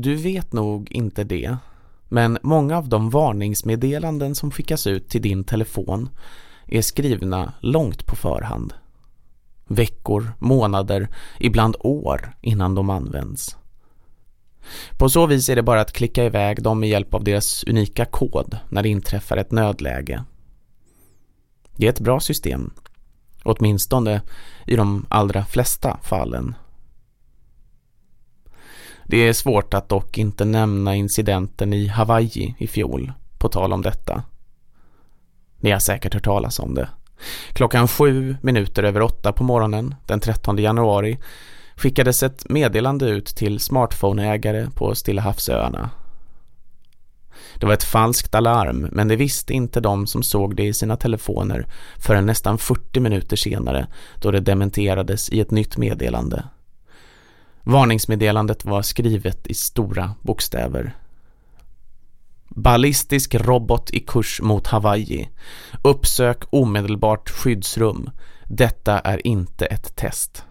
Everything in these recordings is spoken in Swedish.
Du vet nog inte det, men många av de varningsmeddelanden som skickas ut till din telefon är skrivna långt på förhand. Veckor, månader, ibland år innan de används. På så vis är det bara att klicka iväg dem med hjälp av deras unika kod när det inträffar ett nödläge. Det är ett bra system, åtminstone i de allra flesta fallen. Det är svårt att dock inte nämna incidenten i Hawaii i fjol, på tal om detta. Ni har säkert hört talas om det. Klockan sju minuter över åtta på morgonen den 13 januari skickades ett meddelande ut till smartphoneägare på Stilla havsöarna. Det var ett falskt alarm men det visste inte de som såg det i sina telefoner förrän nästan 40 minuter senare då det dementerades i ett nytt meddelande. Varningsmeddelandet var skrivet i stora bokstäver. Ballistisk robot i kurs mot Hawaii. Uppsök omedelbart skyddsrum. Detta är inte ett test.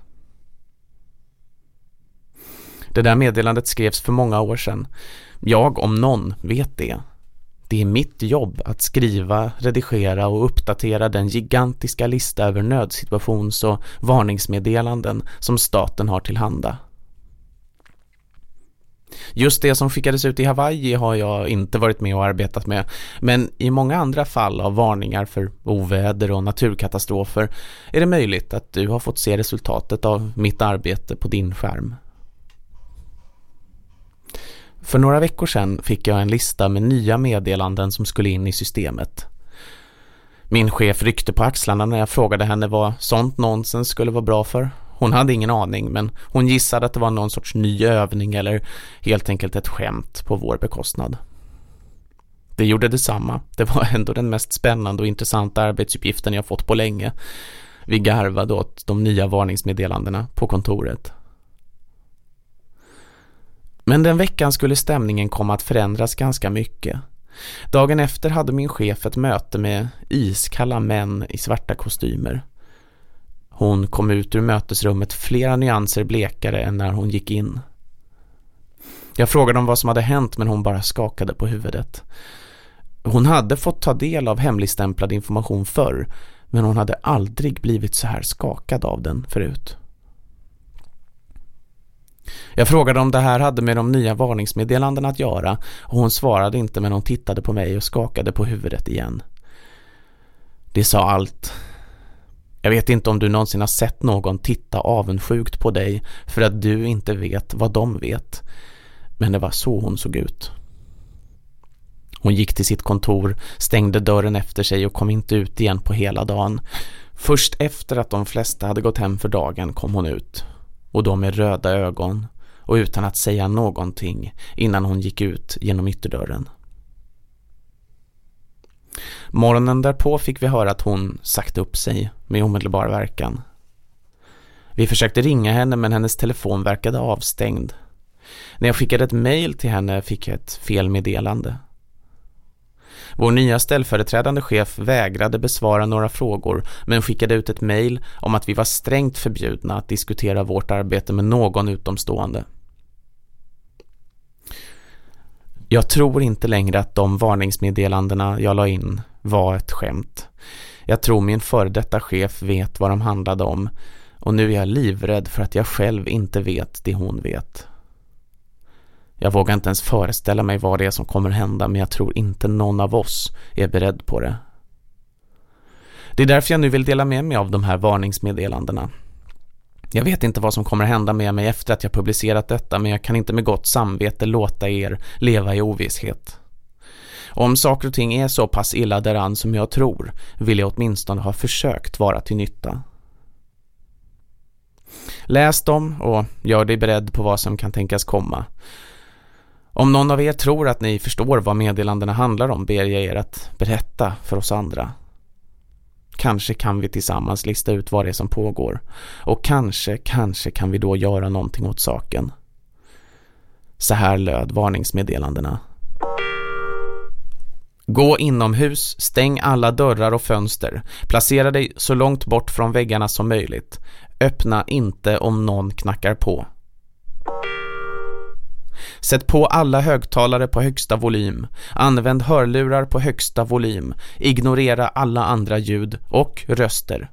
Det där meddelandet skrevs för många år sedan. Jag, om någon, vet det. Det är mitt jobb att skriva, redigera och uppdatera den gigantiska lista över nödsituations- och varningsmeddelanden som staten har tillhanda. Just det som skickades ut i Hawaii har jag inte varit med och arbetat med, men i många andra fall av varningar för oväder och naturkatastrofer är det möjligt att du har fått se resultatet av mitt arbete på din skärm. För några veckor sedan fick jag en lista med nya meddelanden som skulle in i systemet. Min chef ryckte på axlarna när jag frågade henne vad sånt nonsens skulle vara bra för. Hon hade ingen aning men hon gissade att det var någon sorts ny övning eller helt enkelt ett skämt på vår bekostnad. Det gjorde detsamma. Det var ändå den mest spännande och intressanta arbetsuppgiften jag fått på länge. Vi garvade åt de nya varningsmeddelandena på kontoret. Men den veckan skulle stämningen komma att förändras ganska mycket. Dagen efter hade min chef ett möte med iskalla män i svarta kostymer. Hon kom ut ur mötesrummet flera nyanser blekare än när hon gick in. Jag frågade om vad som hade hänt men hon bara skakade på huvudet. Hon hade fått ta del av hemligstämplad information förr men hon hade aldrig blivit så här skakad av den förut. Jag frågade om det här hade med de nya varningsmeddelandena att göra och hon svarade inte men hon tittade på mig och skakade på huvudet igen. Det sa allt. Jag vet inte om du någonsin har sett någon titta avundsjukt på dig för att du inte vet vad de vet. Men det var så hon såg ut. Hon gick till sitt kontor, stängde dörren efter sig och kom inte ut igen på hela dagen. Först efter att de flesta hade gått hem för dagen kom hon ut. Och då med röda ögon och utan att säga någonting innan hon gick ut genom ytterdörren. Morgonen därpå fick vi höra att hon sagt upp sig med omedelbar verkan. Vi försökte ringa henne men hennes telefon verkade avstängd. När jag skickade ett mejl till henne fick jag ett felmeddelande. Vår nya ställföreträdande chef vägrade besvara några frågor men skickade ut ett mejl om att vi var strängt förbjudna att diskutera vårt arbete med någon utomstående. Jag tror inte längre att de varningsmeddelandena jag la in var ett skämt. Jag tror min före detta chef vet vad de handlade om och nu är jag livrädd för att jag själv inte vet det hon vet. Jag vågar inte ens föreställa mig vad det är som kommer hända men jag tror inte någon av oss är beredd på det. Det är därför jag nu vill dela med mig av de här varningsmeddelandena. Jag vet inte vad som kommer hända med mig efter att jag publicerat detta men jag kan inte med gott samvete låta er leva i ovisshet. Om saker och ting är så pass illa däran som jag tror vill jag åtminstone ha försökt vara till nytta. Läs dem och gör dig beredd på vad som kan tänkas komma. Om någon av er tror att ni förstår vad meddelandena handlar om ber jag er att berätta för oss andra. Kanske kan vi tillsammans lista ut vad det är som pågår. Och kanske, kanske kan vi då göra någonting åt saken. Så här löd varningsmeddelandena. Gå inomhus, stäng alla dörrar och fönster. Placera dig så långt bort från väggarna som möjligt. Öppna inte om någon knackar på. Sätt på alla högtalare på högsta volym. Använd hörlurar på högsta volym. Ignorera alla andra ljud och röster.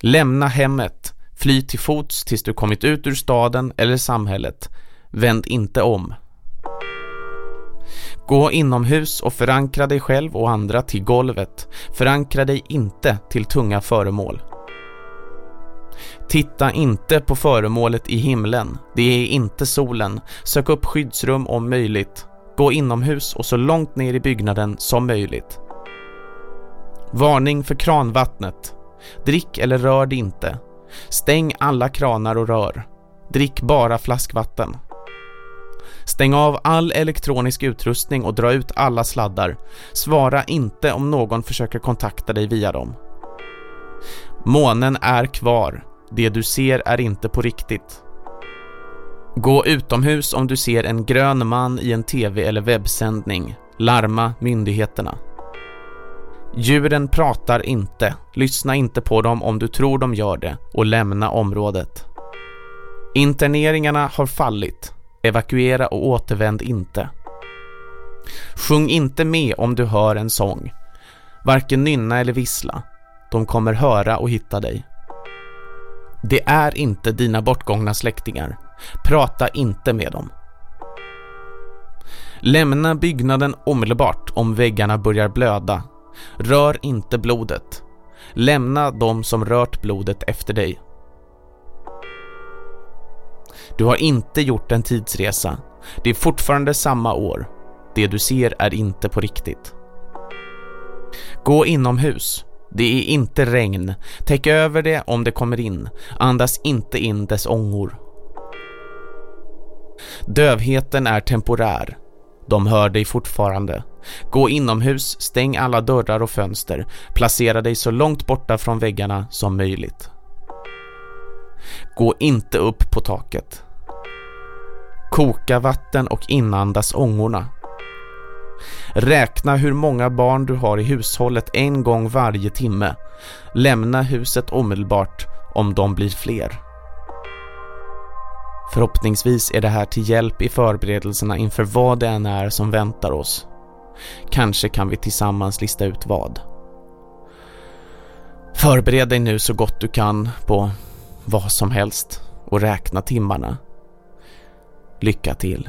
Lämna hemmet. Fly till fots tills du kommit ut ur staden eller samhället. Vänd inte om. Gå inomhus och förankra dig själv och andra till golvet. Förankra dig inte till tunga föremål. Titta inte på föremålet i himlen. Det är inte solen. Sök upp skyddsrum om möjligt. Gå inomhus och så långt ner i byggnaden som möjligt. Varning för kranvattnet. Drick eller rör det inte. Stäng alla kranar och rör. Drick bara flaskvatten. Stäng av all elektronisk utrustning och dra ut alla sladdar. Svara inte om någon försöker kontakta dig via dem. Månen är kvar. Det du ser är inte på riktigt. Gå utomhus om du ser en grön man i en tv- eller webbsändning. Larma myndigheterna. Djuren pratar inte. Lyssna inte på dem om du tror de gör det och lämna området. Interneringarna har fallit. Evakuera och återvänd inte. Sjung inte med om du hör en sång. Varken nynna eller vissla. De kommer höra och hitta dig. Det är inte dina bortgångna släktingar. Prata inte med dem. Lämna byggnaden omedelbart om väggarna börjar blöda. Rör inte blodet. Lämna de som rört blodet efter dig. Du har inte gjort en tidsresa. Det är fortfarande samma år. Det du ser är inte på riktigt. Gå inomhus. Det är inte regn. Täck över det om det kommer in. Andas inte in dess ångor. Dövheten är temporär. De hör dig fortfarande. Gå inomhus, stäng alla dörrar och fönster. Placera dig så långt borta från väggarna som möjligt. Gå inte upp på taket. Koka vatten och inandas ångorna. Räkna hur många barn du har i hushållet en gång varje timme. Lämna huset omedelbart om de blir fler. Förhoppningsvis är det här till hjälp i förberedelserna inför vad det än är som väntar oss. Kanske kan vi tillsammans lista ut vad. Förbered dig nu så gott du kan på vad som helst och räkna timmarna. Lycka till!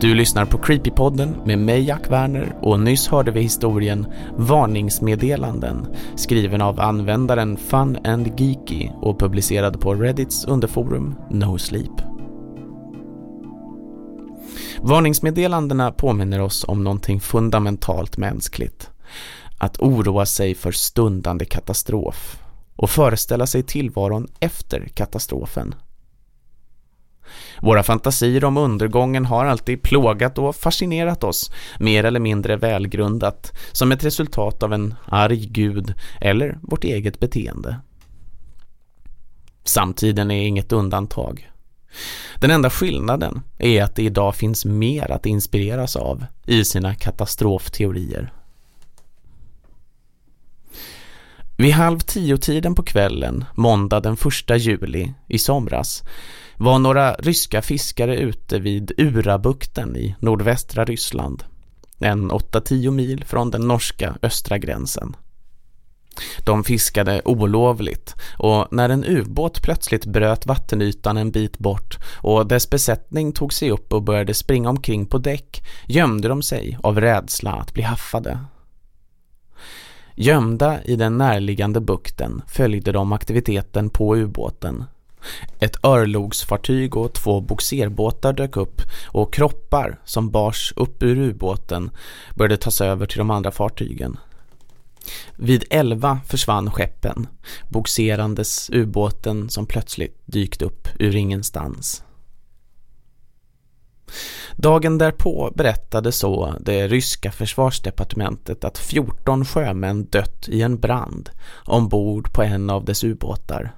Du lyssnar på Creepypodden med mig Jack Werner och nyss hörde vi historien Varningsmeddelanden skriven av användaren Fun and Geeky och publicerad på Reddits underforum No Sleep. Varningsmeddelandena påminner oss om någonting fundamentalt mänskligt. Att oroa sig för stundande katastrof och föreställa sig tillvaron efter katastrofen. Våra fantasier om undergången har alltid plågat och fascinerat oss, mer eller mindre välgrundat, som ett resultat av en arg gud eller vårt eget beteende. Samtiden är inget undantag. Den enda skillnaden är att det idag finns mer att inspireras av i sina katastrofteorier. Vid halv tio-tiden på kvällen, måndag den första juli i somras, var några ryska fiskare ute vid Urabukten i nordvästra Ryssland, en 8-10 mil från den norska östra gränsen. De fiskade olovligt och när en ubåt plötsligt bröt vattenytan en bit bort och dess besättning tog sig upp och började springa omkring på däck gömde de sig av rädsla att bli haffade. Gömda i den närliggande bukten följde de aktiviteten på ubåten ett örlogsfartyg och två boxerbåtar dök upp och kroppar som bars upp ur ubåten började tas över till de andra fartygen. Vid 11 försvann skeppen, boxerandes ubåten som plötsligt dykt upp ur ingenstans. Dagen därpå berättade så det ryska försvarsdepartementet att 14 sjömän dött i en brand ombord på en av dess ubåtar.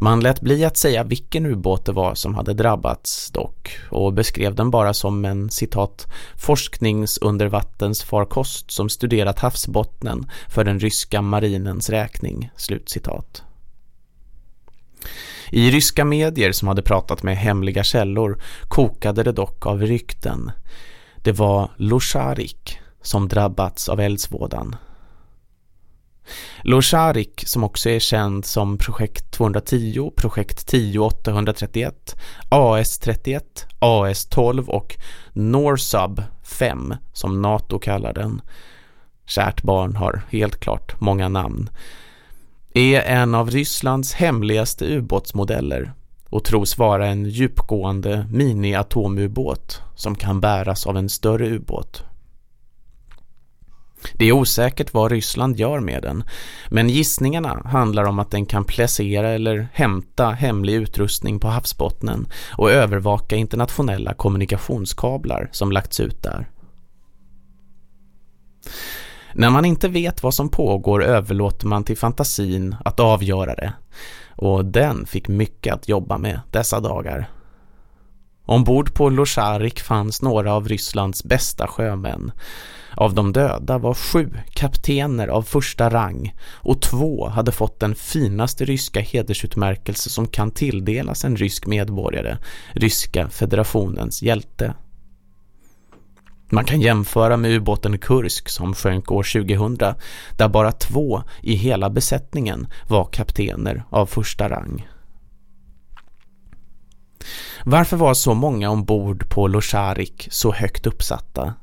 Man lät bli att säga vilken ubåt det var som hade drabbats dock och beskrev den bara som en citat forskningsundervattensfarkost som studerat havsbottnen för den ryska marinens räkning, slutcitat. I ryska medier som hade pratat med hemliga källor kokade det dock av rykten. Det var Losharik som drabbats av eldsvådan. Losharik som också är känd som projekt 210, projekt 10831, AS31, AS12 och Norsub 5 som NATO kallar den. Kärt barn har helt klart många namn är en av Rysslands hemligaste ubåtsmodeller och tros vara en djupgående mini-atomubåt som kan bäras av en större ubåt. Det är osäkert vad Ryssland gör med den, men gissningarna handlar om att den kan placera eller hämta hemlig utrustning på havsbottnen och övervaka internationella kommunikationskablar som lagts ut där. När man inte vet vad som pågår överlåter man till fantasin att avgöra det. Och den fick mycket att jobba med dessa dagar. Ombord på Losharik fanns några av Rysslands bästa sjömän. Av de döda var sju kaptener av första rang och två hade fått den finaste ryska hedersutmärkelse som kan tilldelas en rysk medborgare, Ryska federationens hjälte. Man kan jämföra med ubåten Kursk som sjönk år 2000 där bara två i hela besättningen var kaptener av första rang. Varför var så många ombord på Losharik så högt uppsatta?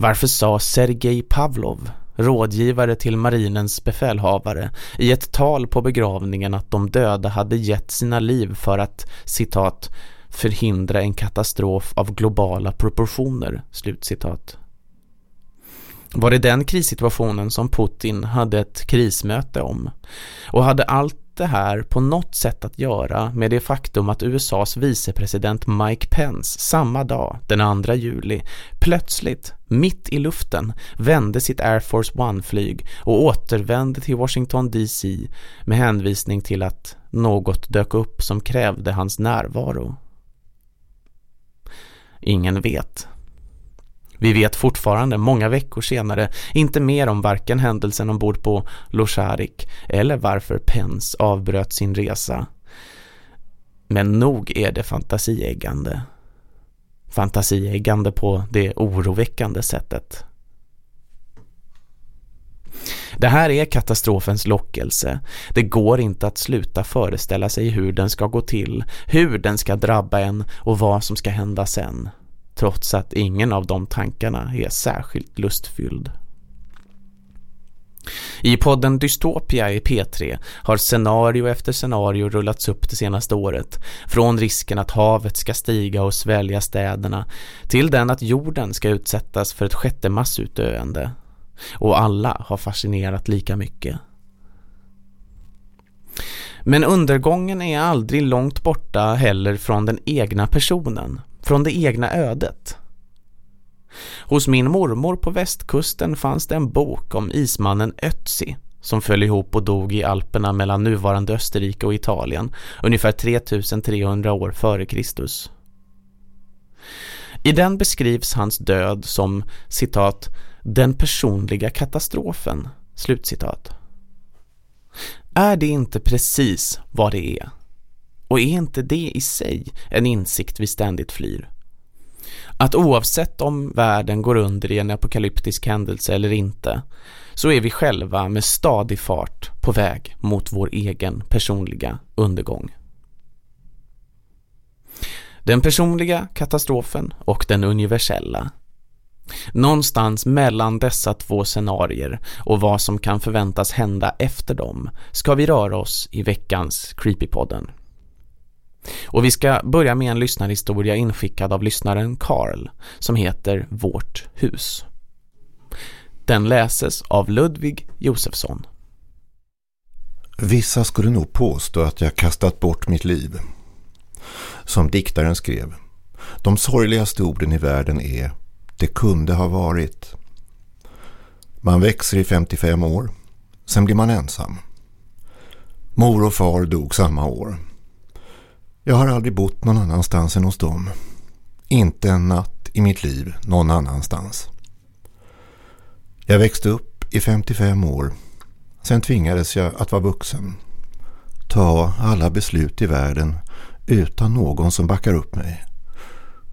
Varför sa Sergej Pavlov, rådgivare till marinens befälhavare, i ett tal på begravningen att de döda hade gett sina liv för att, citat, förhindra en katastrof av globala proportioner, slutcitat. Var det den krissituationen som Putin hade ett krismöte om? Och hade allt det här på något sätt att göra med det faktum att USAs vicepresident Mike Pence samma dag, den 2 juli, plötsligt, mitt i luften, vände sitt Air Force One-flyg och återvände till Washington DC med hänvisning till att något dök upp som krävde hans närvaro. Ingen vet. Vi vet fortfarande, många veckor senare, inte mer om varken händelsen ombord på Losharik eller varför Pence avbröt sin resa. Men nog är det fantasieggande. Fantasieggande på det oroväckande sättet. Det här är katastrofens lockelse. Det går inte att sluta föreställa sig hur den ska gå till, hur den ska drabba en och vad som ska hända sen. Trots att ingen av de tankarna är särskilt lustfylld. I podden Dystopia i P3 har scenario efter scenario rullats upp det senaste året. Från risken att havet ska stiga och svälja städerna till den att jorden ska utsättas för ett sjätte massutdöende och alla har fascinerat lika mycket. Men undergången är aldrig långt borta heller från den egna personen, från det egna ödet. Hos min mormor på västkusten fanns det en bok om ismannen Ötzi som föll ihop och dog i Alperna mellan nuvarande Österrike och Italien ungefär 3300 år före Kristus. I den beskrivs hans död som, citat, den personliga katastrofen. Slutcitat. Är det inte precis vad det är? Och är inte det i sig en insikt vi ständigt flyr? Att oavsett om världen går under i en apokalyptisk händelse eller inte så är vi själva med stadig fart på väg mot vår egen personliga undergång. Den personliga katastrofen och den universella Någonstans mellan dessa två scenarier och vad som kan förväntas hända efter dem ska vi röra oss i veckans Creepypodden. Och vi ska börja med en lyssnarhistoria inskickad av lyssnaren Carl som heter Vårt hus. Den läses av Ludvig Josefsson. Vissa skulle nog påstå att jag kastat bort mitt liv. Som diktaren skrev. De sorgligaste orden i världen är Det kunde ha varit. Man växer i 55 år. Sen blir man ensam. Mor och far dog samma år. Jag har aldrig bott någon annanstans än hos dem. Inte en natt i mitt liv någon annanstans. Jag växte upp i 55 år. Sen tvingades jag att vara vuxen. Ta alla beslut i världen utan någon som backar upp mig.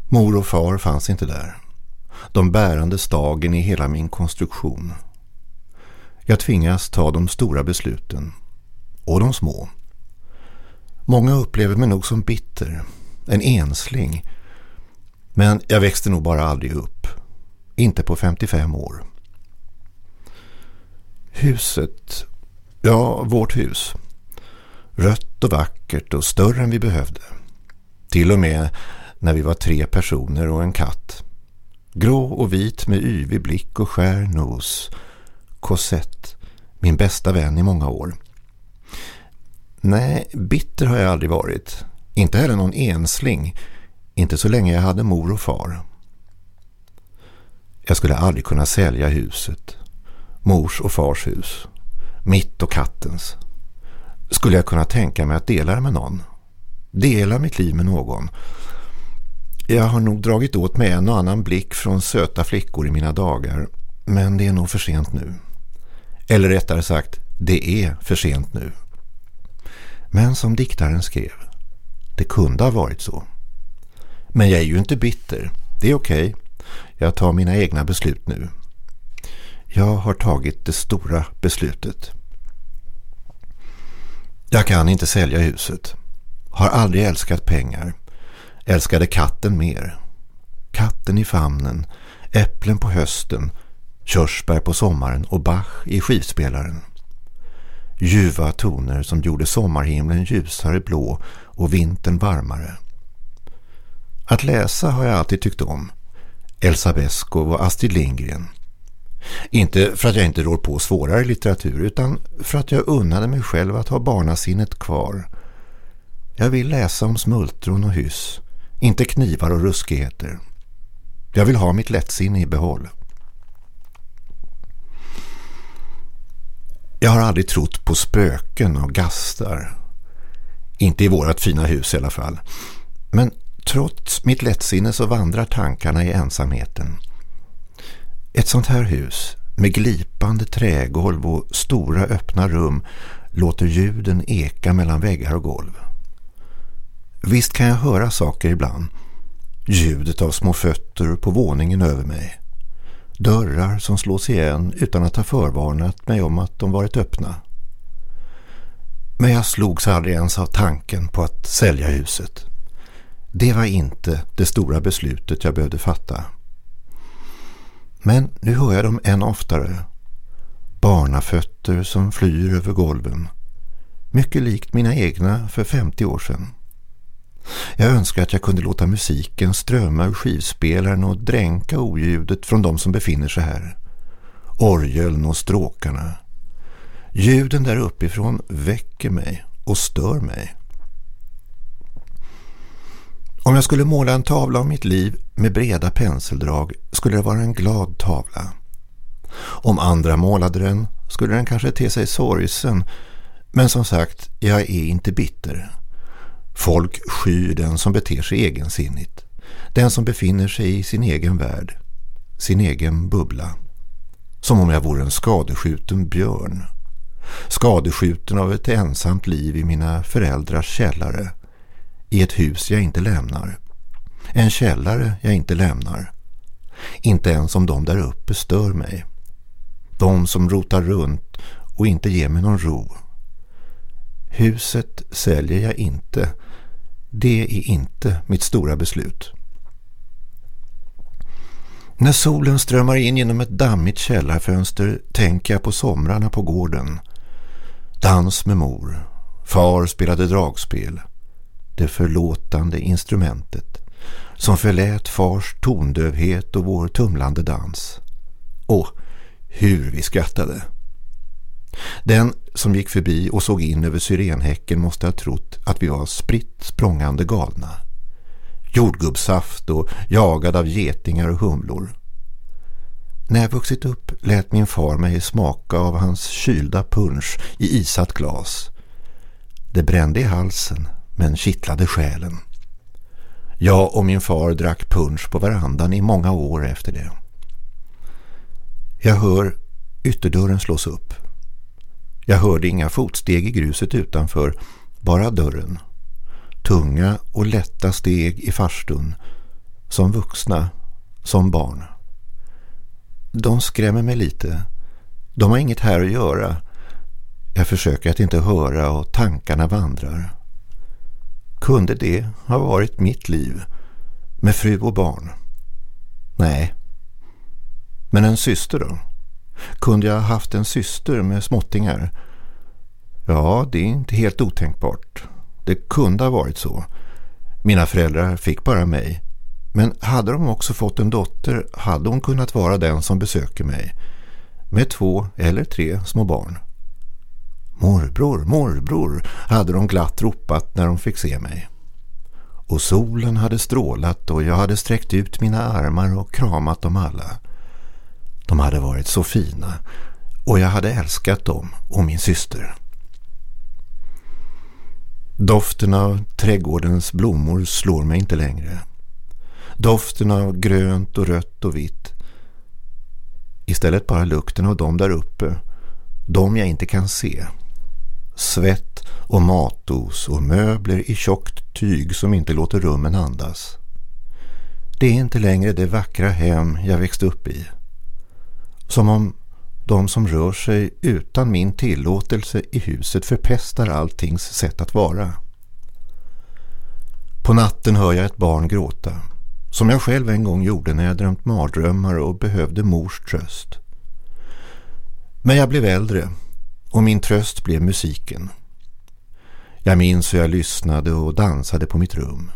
Mor och far fanns inte där. De bärande stagen i hela min konstruktion. Jag tvingas ta de stora besluten. Och de små. Många upplever mig nog som bitter. En ensling. Men jag växte nog bara aldrig upp. Inte på 55 år. Huset. Ja, vårt hus. Rött och vackert och större än vi behövde. Till och med när vi var tre personer och en katt. Grå och vit med yvig blick och skär nos. Cosette, min bästa vän i många år. Nej, bitter har jag aldrig varit. Inte heller någon ensling. Inte så länge jag hade mor och far. Jag skulle aldrig kunna sälja huset. Mors och fars hus. Mitt och kattens. Skulle jag kunna tänka mig att dela det med någon? Dela mitt liv med någon? Jag har nog dragit åt mig en och annan blick från söta flickor i mina dagar. Men det är nog för sent nu. Eller rättare sagt, det är för sent nu. Men som diktaren skrev, det kunde ha varit så. Men jag är ju inte bitter. Det är okej. Okay. Jag tar mina egna beslut nu. Jag har tagit det stora beslutet. Jag kan inte sälja huset. Har aldrig älskat pengar. Älskade katten mer. Katten i famnen, äpplen på hösten, körsbär på sommaren och Bach i skivspelaren. Ljuva toner som gjorde sommarhimlen ljusare blå och vintern varmare. Att läsa har jag alltid tyckt om. Elsa Beskow och Astrid Lindgren. Inte för att jag inte rår på svårare litteratur utan för att jag unnade mig själv att ha barnasinnet kvar. Jag vill läsa om smultron och hyss, inte knivar och ruskigheter. Jag vill ha mitt lättsinne i behåll. Jag har aldrig trott på spöken och gastar. Inte i vårat fina hus i alla fall. Men trots mitt lättsinne så vandrar tankarna i ensamheten. Ett sånt här hus med glipande trägolv och stora öppna rum låter ljuden eka mellan väggar och golv. Visst kan jag höra saker ibland. Ljudet av små fötter på våningen över mig. Dörrar som slås igen utan att ha förvarnat mig om att de varit öppna. Men jag slogs aldrig ens av tanken på att sälja huset. Det var inte det stora beslutet jag behövde fatta. Men nu hör jag dem än oftare. Barnafötter som flyr över golven. Mycket likt mina egna för 50 år sedan. Jag önskar att jag kunde låta musiken strömma ur skivspelaren och dränka oljudet från de som befinner sig här. Orgeln och stråkarna. Ljuden där uppifrån väcker mig och stör mig. Om jag skulle måla en tavla om mitt liv med breda penseldrag skulle det vara en glad tavla. Om andra målade den skulle den kanske te sig sorgsen men som sagt, jag är inte bitter. Folk skyr den som beter sig egensinnigt. Den som befinner sig i sin egen värld. Sin egen bubbla. Som om jag vore en skadeskjuten björn. Skadeskjuten av ett ensamt liv i mina föräldrars källare. I ett hus jag inte lämnar. En källare jag inte lämnar. Inte ens om de där uppe stör mig. De som rotar runt och inte ger mig någon ro. Huset säljer jag inte det är inte mitt stora beslut. När solen strömmar in genom ett dammigt källarfönster tänker jag på somrarna på gården. Dans med mor. Far spelade dragspel. Det förlåtande instrumentet som förlät fars tondövhet och vår tumlande dans. Och hur vi skrattade. Den som gick förbi och såg in över syrenhäcken måste ha trott att vi var spritt språngande galna. Jordgubbsaft och jagad av getingar och humlor. När jag vuxit upp lät min far mig smaka av hans kylda punch i isat glas. Det brände i halsen men kittlade själen. Jag och min far drack punch på verandan i många år efter det. Jag hör ytterdörren slås upp. Jag hörde inga fotsteg i gruset utanför, bara dörren. Tunga och lätta steg i farstun, som vuxna, som barn. De skrämmer mig lite. De har inget här att göra. Jag försöker att inte höra och tankarna vandrar. Kunde det ha varit mitt liv med fru och barn? Nej. Men en syster då? Kunde jag ha haft en syster med småttingar? Ja, det är inte helt otänkbart. Det kunde ha varit så. Mina föräldrar fick bara mig. Men hade de också fått en dotter hade hon kunnat vara den som besöker mig. Med två eller tre små barn. Morbror, morbror, hade de glatt ropat när de fick se mig. Och solen hade strålat och jag hade sträckt ut mina armar och kramat dem alla. De hade varit så fina och jag hade älskat dem och min syster. Doften av trädgårdens blommor slår mig inte längre. Doften av grönt och rött och vitt. Istället bara lukten av dem där uppe. De jag inte kan se. Svett och matos och möbler i tjockt tyg som inte låter rummen andas. Det är inte längre det vackra hem jag växte upp i. Som om de som rör sig utan min tillåtelse i huset förpestar alltings sätt att vara. På natten hör jag ett barn gråta, som jag själv en gång gjorde när jag drömt mardrömmar och behövde mors tröst. Men jag blev äldre och min tröst blev musiken. Jag minns hur jag lyssnade och dansade på mitt rum.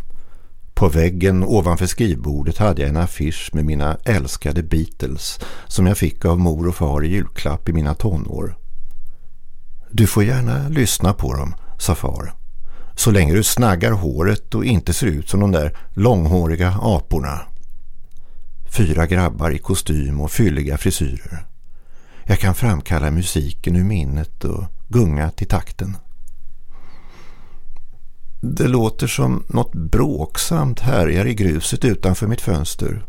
På väggen ovanför skrivbordet hade jag en affisch med mina älskade Beatles som jag fick av mor och far i julklapp i mina tonår. Du får gärna lyssna på dem, sa far. Så länge du snaggar håret och inte ser ut som de där långhåriga aporna. Fyra grabbar i kostym och fylliga frisyrer. Jag kan framkalla musiken ur minnet och gunga till takten. Det låter som något bråksamt härjar i gruset utanför mitt fönster.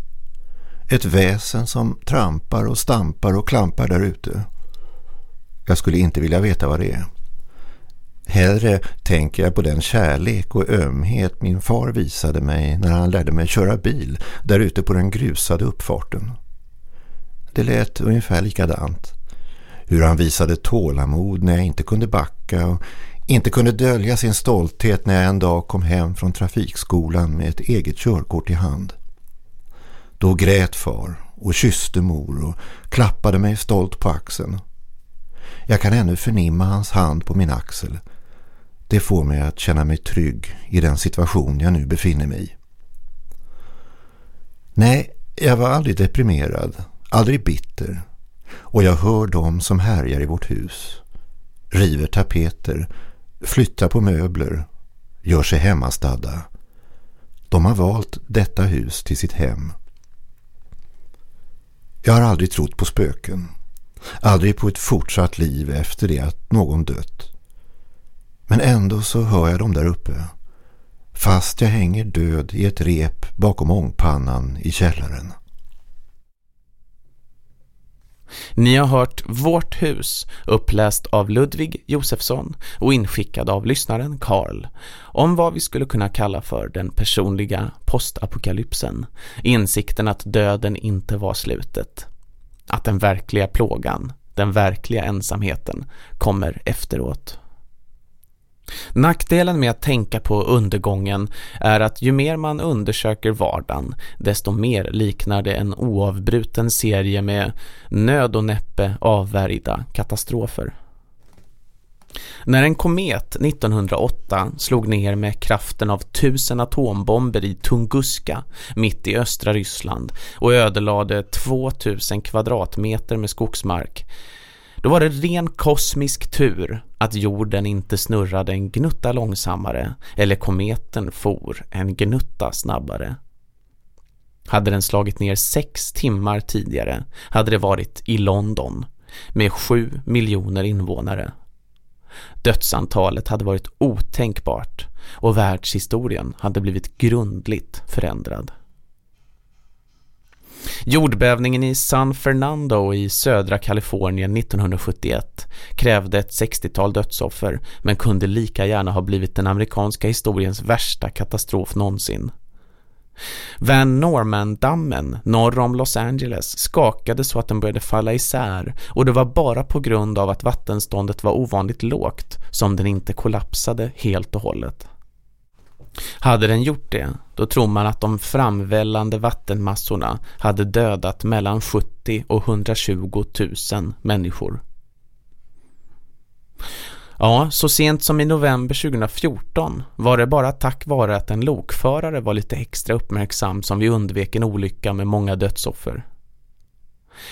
Ett väsen som trampar och stampar och klampar där ute. Jag skulle inte vilja veta vad det är. Hellre tänker jag på den kärlek och ömhet min far visade mig när han lärde mig köra bil där ute på den grusade uppfarten. Det lät ungefär likadant. Hur han visade tålamod när jag inte kunde backa och inte kunde dölja sin stolthet när jag en dag kom hem från trafikskolan med ett eget körkort i hand. Då grät far och kysste mor och klappade mig stolt på axeln. Jag kan ännu förnimma hans hand på min axel. Det får mig att känna mig trygg i den situation jag nu befinner mig i. Nej, jag var aldrig deprimerad, aldrig bitter. Och jag hör dem som härjar i vårt hus. River tapeter, flyttar på möbler, gör sig hemmastadda. De har valt detta hus till sitt hem. Jag har aldrig trott på spöken. Aldrig på ett fortsatt liv efter det att någon dött. Men ändå så hör jag dem där uppe. Fast jag hänger död i ett rep bakom ångpannan i källaren. Ni har hört Vårt hus uppläst av Ludvig Josefsson och inskickad av lyssnaren Karl om vad vi skulle kunna kalla för den personliga postapokalypsen. Insikten att döden inte var slutet. Att den verkliga plågan, den verkliga ensamheten kommer efteråt. Nackdelen med att tänka på undergången är att ju mer man undersöker vardagen, desto mer liknar det en oavbruten serie med nöd och näppe avvärjda katastrofer. När en komet 1908 slog ner med kraften av tusen atombomber i Tunguska mitt i östra Ryssland och ödelade 2000 kvadratmeter med skogsmark då var det ren kosmisk tur att jorden inte snurrade en gnutta långsammare eller kometen for en gnutta snabbare. Hade den slagit ner sex timmar tidigare hade det varit i London med sju miljoner invånare. Dödsantalet hade varit otänkbart och världshistorien hade blivit grundligt förändrad. Jordbävningen i San Fernando i södra Kalifornien 1971 krävde ett 60-tal dödsoffer men kunde lika gärna ha blivit den amerikanska historiens värsta katastrof någonsin. Van Norman-dammen norr om Los Angeles skakade så att den började falla isär och det var bara på grund av att vattenståndet var ovanligt lågt som den inte kollapsade helt och hållet. Hade den gjort det, då tror man att de framvällande vattenmassorna hade dödat mellan 70 och 120 000 människor. Ja, så sent som i november 2014 var det bara tack vare att en lokförare var lite extra uppmärksam som vi undvek en olycka med många dödsoffer.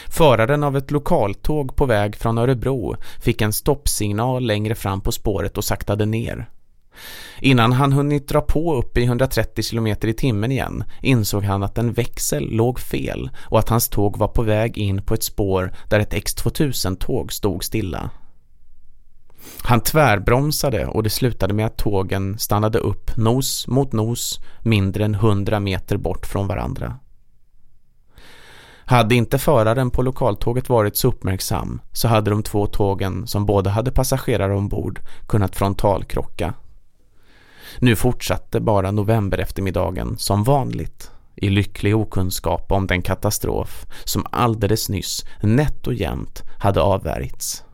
Föraren av ett lokaltåg på väg från Örebro fick en stoppsignal längre fram på spåret och saktade ner. Innan han hunnit dra på upp i 130 km i timmen igen insåg han att en växel låg fel och att hans tåg var på väg in på ett spår där ett X2000-tåg stod stilla. Han tvärbromsade och det slutade med att tågen stannade upp nos mot nos mindre än 100 meter bort från varandra. Hade inte föraren på lokaltåget varit så uppmärksam så hade de två tågen som båda hade passagerare ombord kunnat frontalkrocka nu fortsatte bara november eftermiddagen som vanligt i lycklig okunskap om den katastrof som alldeles nyss nätt och jämnt hade avvärjts.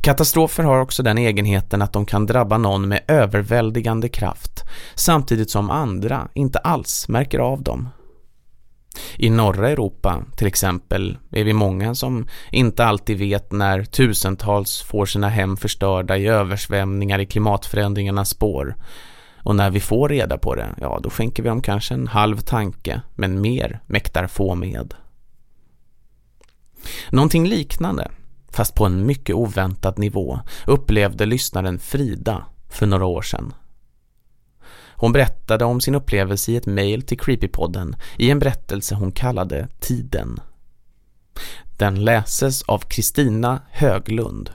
Katastrofer har också den egenheten att de kan drabba någon med överväldigande kraft samtidigt som andra inte alls märker av dem. I norra Europa till exempel är vi många som inte alltid vet när tusentals får sina hem förstörda i översvämningar i klimatförändringarnas spår. Och när vi får reda på det, ja då skänker vi dem kanske en halv tanke, men mer mäktar få med. Någonting liknande, fast på en mycket oväntad nivå, upplevde lyssnaren Frida för några år sedan. Hon berättade om sin upplevelse i ett mejl till Creepypodden i en berättelse hon kallade Tiden. Den läses av Kristina Höglund.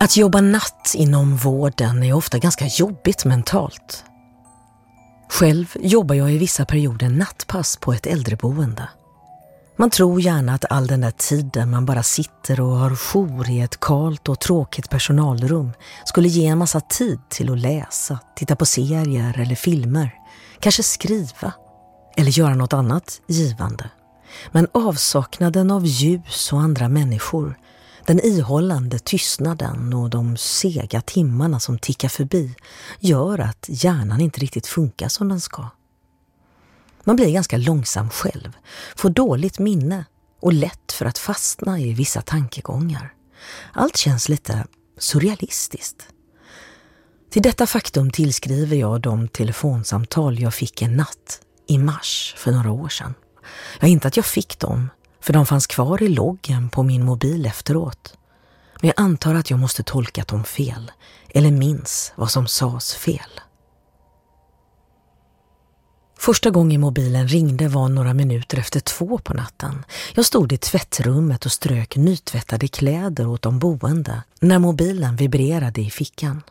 Att jobba natt inom vården är ofta ganska jobbigt mentalt. Själv jobbar jag i vissa perioder nattpass på ett äldreboende. Man tror gärna att all den där tiden man bara sitter och har jour i ett kalt och tråkigt personalrum skulle ge en massa tid till att läsa, titta på serier eller filmer, kanske skriva eller göra något annat givande. Men avsaknaden av ljus och andra människor, den ihållande tystnaden och de sega timmarna som tickar förbi gör att hjärnan inte riktigt funkar som den ska. Man blir ganska långsam själv, får dåligt minne och lätt för att fastna i vissa tankegångar. Allt känns lite surrealistiskt. Till detta faktum tillskriver jag de telefonsamtal jag fick en natt i mars för några år sedan. Ja, inte att jag fick dem, för de fanns kvar i loggen på min mobil efteråt. Men jag antar att jag måste tolkat dem fel, eller minns vad som sades fel. Första gången mobilen ringde var några minuter efter två på natten. Jag stod i tvättrummet och strök nytvättade kläder åt de boende när mobilen vibrerade i fickan.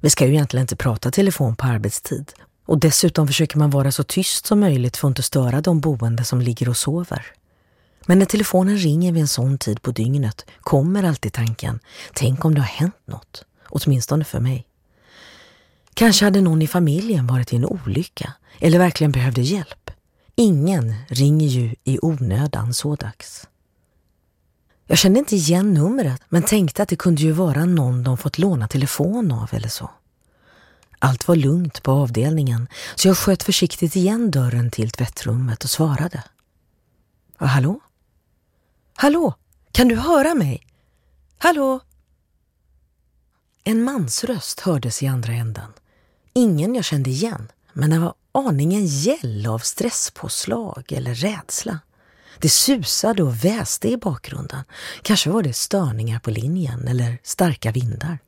Vi ska ju egentligen inte prata telefon på arbetstid och dessutom försöker man vara så tyst som möjligt för att inte störa de boende som ligger och sover. Men när telefonen ringer vid en sån tid på dygnet kommer alltid tanken, tänk om det har hänt något, åtminstone för mig. Kanske hade någon i familjen varit i en olycka eller verkligen behövde hjälp. Ingen ringer ju i onödan så dags. Jag kände inte igen numret men tänkte att det kunde ju vara någon de fått låna telefon av eller så. Allt var lugnt på avdelningen så jag sköt försiktigt igen dörren till tvättrummet och svarade. Hallå? Hallå? Kan du höra mig? Hallå? En mans röst hördes i andra änden. Ingen jag kände igen, men den var aningen gäll av stresspåslag eller rädsla. Det susade och väste i bakgrunden. Kanske var det störningar på linjen eller starka vindar.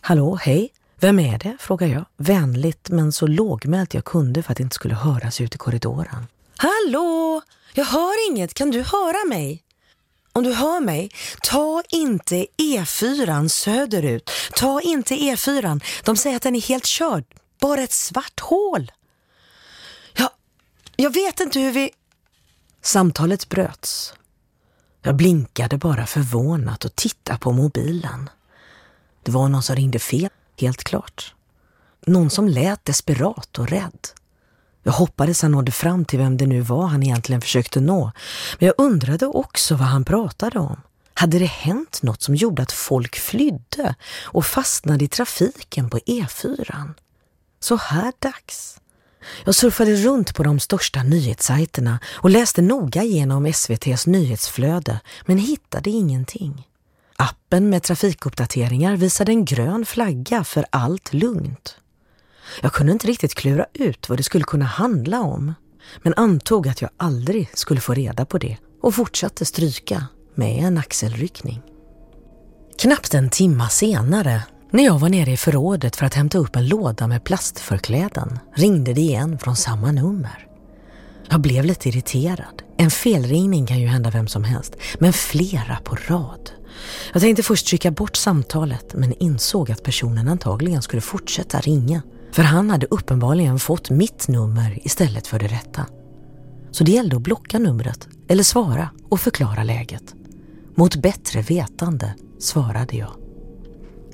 Hallå, hej, vem är det? frågar jag, vänligt men så lågmält jag kunde för att det inte skulle höras ut i korridoren. Hallå! Jag hör inget, kan du höra mig? Om du hör mig, ta inte E4 söderut. Ta inte E4. De säger att den är helt körd. Bara ett svart hål. Jag, jag vet inte hur vi... Samtalet bröts. Jag blinkade bara förvånat och tittade på mobilen. Det var någon som ringde fel, helt klart. Någon som lät desperat och rädd. Jag hoppades han nådde fram till vem det nu var han egentligen försökte nå. Men jag undrade också vad han pratade om. Hade det hänt något som gjorde att folk flydde och fastnade i trafiken på E4? Så här dags. Jag surfade runt på de största nyhetssajterna och läste noga igenom SVTs nyhetsflöde men hittade ingenting. Appen med trafikuppdateringar visade en grön flagga för allt lugnt. Jag kunde inte riktigt klura ut vad det skulle kunna handla om, men antog att jag aldrig skulle få reda på det och fortsatte stryka med en axelryckning. Knappt en timma senare, när jag var nere i förrådet för att hämta upp en låda med plastförkläden, ringde det igen från samma nummer. Jag blev lite irriterad. En felringning kan ju hända vem som helst, men flera på rad. Jag tänkte först trycka bort samtalet men insåg att personen antagligen skulle fortsätta ringa. För han hade uppenbarligen fått mitt nummer istället för det rätta. Så det gällde att blocka numret eller svara och förklara läget. Mot bättre vetande svarade jag.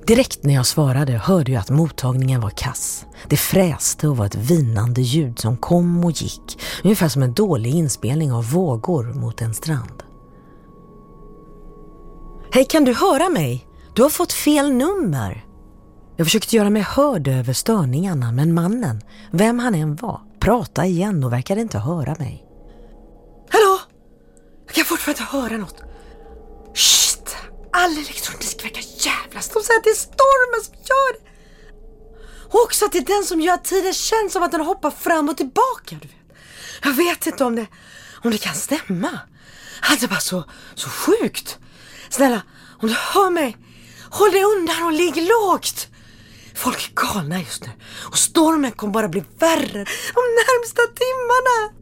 Direkt när jag svarade hörde jag att mottagningen var kass. Det fräste och var ett vinande ljud som kom och gick. Ungefär som en dålig inspelning av vågor mot en strand. Hej, kan du höra mig? Du har fått fel nummer. Jag försökte göra mig hörd över störningarna men mannen, vem han än var, pratade igen och verkade inte höra mig. Hallå? Jag kan fortfarande inte höra något. All elektronik verkar jävlas. De säger att det är stormen som gör det. Och också att det är den som gör att tiden känns som att den hoppar fram och tillbaka. Du vet. Jag vet inte om det, om det kan stämma. Allt är bara så, så sjukt. Snälla, om du hör mig, håll dig undan och ligg lågt. Folk är galna just nu och stormen kommer bara bli värre de närmsta timmarna.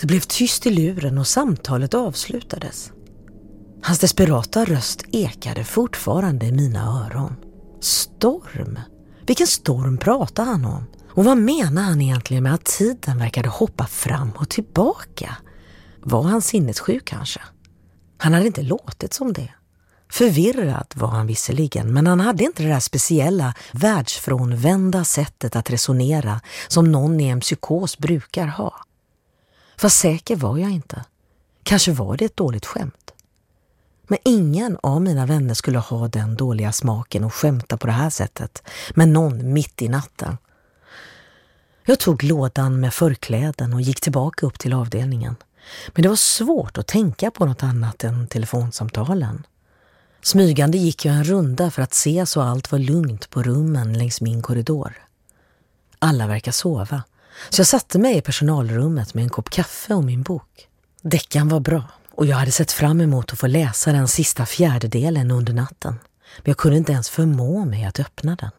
Det blev tyst i luren och samtalet avslutades. Hans desperata röst ekade fortfarande i mina öron. Storm? Vilken storm pratar han om? Och vad menar han egentligen med att tiden verkade hoppa fram och tillbaka? Var han sinnessjuk kanske? Han hade inte låtit som det. Förvirrad var han visserligen, men han hade inte det där speciella världsfrånvända sättet att resonera som någon i en psykos brukar ha. Fast säker var jag inte. Kanske var det ett dåligt skämt. Men ingen av mina vänner skulle ha den dåliga smaken och skämta på det här sättet med någon mitt i natten. Jag tog lådan med förkläden och gick tillbaka upp till avdelningen. Men det var svårt att tänka på något annat än telefonsamtalen. Smygande gick jag en runda för att se så allt var lugnt på rummen längs min korridor. Alla verkar sova, så jag satte mig i personalrummet med en kopp kaffe och min bok. Deckan var bra och jag hade sett fram emot att få läsa den sista fjärdedelen under natten. Men jag kunde inte ens förmå mig att öppna den.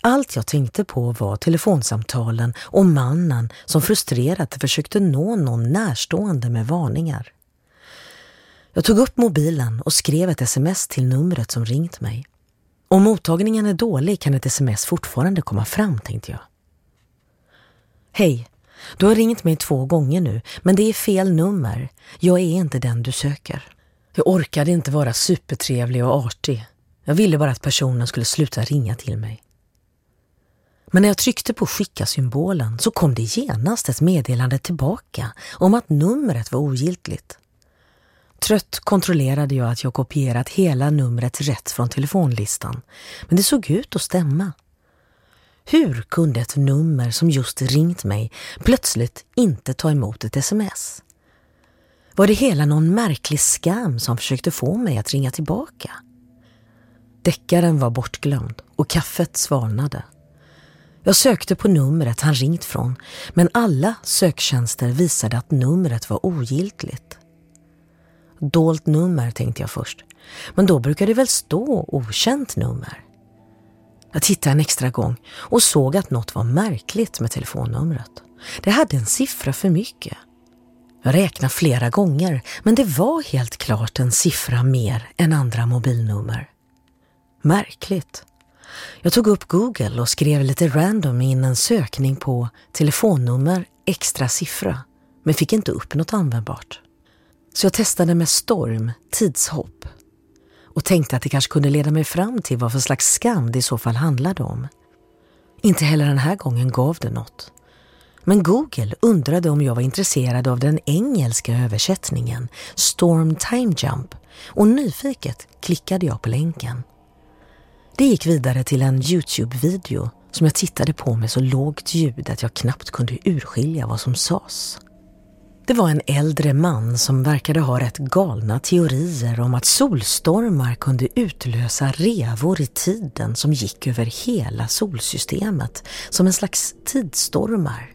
Allt jag tänkte på var telefonsamtalen och mannen som frustrerat försökte nå någon närstående med varningar. Jag tog upp mobilen och skrev ett sms till numret som ringt mig. Om mottagningen är dålig kan ett sms fortfarande komma fram, tänkte jag. Hej, du har ringt mig två gånger nu, men det är fel nummer. Jag är inte den du söker. Jag orkade inte vara supertrevlig och artig. Jag ville bara att personen skulle sluta ringa till mig. Men när jag tryckte på skicka-symbolen så kom det genast ett meddelande tillbaka om att numret var ogiltigt. Trött kontrollerade jag att jag kopierat hela numret rätt från telefonlistan, men det såg ut att stämma. Hur kunde ett nummer som just ringt mig plötsligt inte ta emot ett sms? Var det hela någon märklig skam som försökte få mig att ringa tillbaka? Deckaren var bortglömd och kaffet svalnade. Jag sökte på numret han ringt från men alla söktjänster visade att numret var ogiltigt. Dolt nummer tänkte jag först, men då brukar det väl stå okänt nummer. Jag tittade en extra gång och såg att något var märkligt med telefonnumret. Det hade en siffra för mycket. Jag räknade flera gånger men det var helt klart en siffra mer än andra mobilnummer. Märkligt. Jag tog upp Google och skrev lite random in en sökning på telefonnummer extra siffra men fick inte upp något användbart. Så jag testade med storm, tidshopp och tänkte att det kanske kunde leda mig fram till vad för slags skam det i så fall handlade om. Inte heller den här gången gav det något. Men Google undrade om jag var intresserad av den engelska översättningen Storm Time Jump och nyfiket klickade jag på länken. Det gick vidare till en Youtube-video som jag tittade på med så lågt ljud att jag knappt kunde urskilja vad som sades. Det var en äldre man som verkade ha rätt galna teorier om att solstormar kunde utlösa revor i tiden som gick över hela solsystemet som en slags tidsstormar.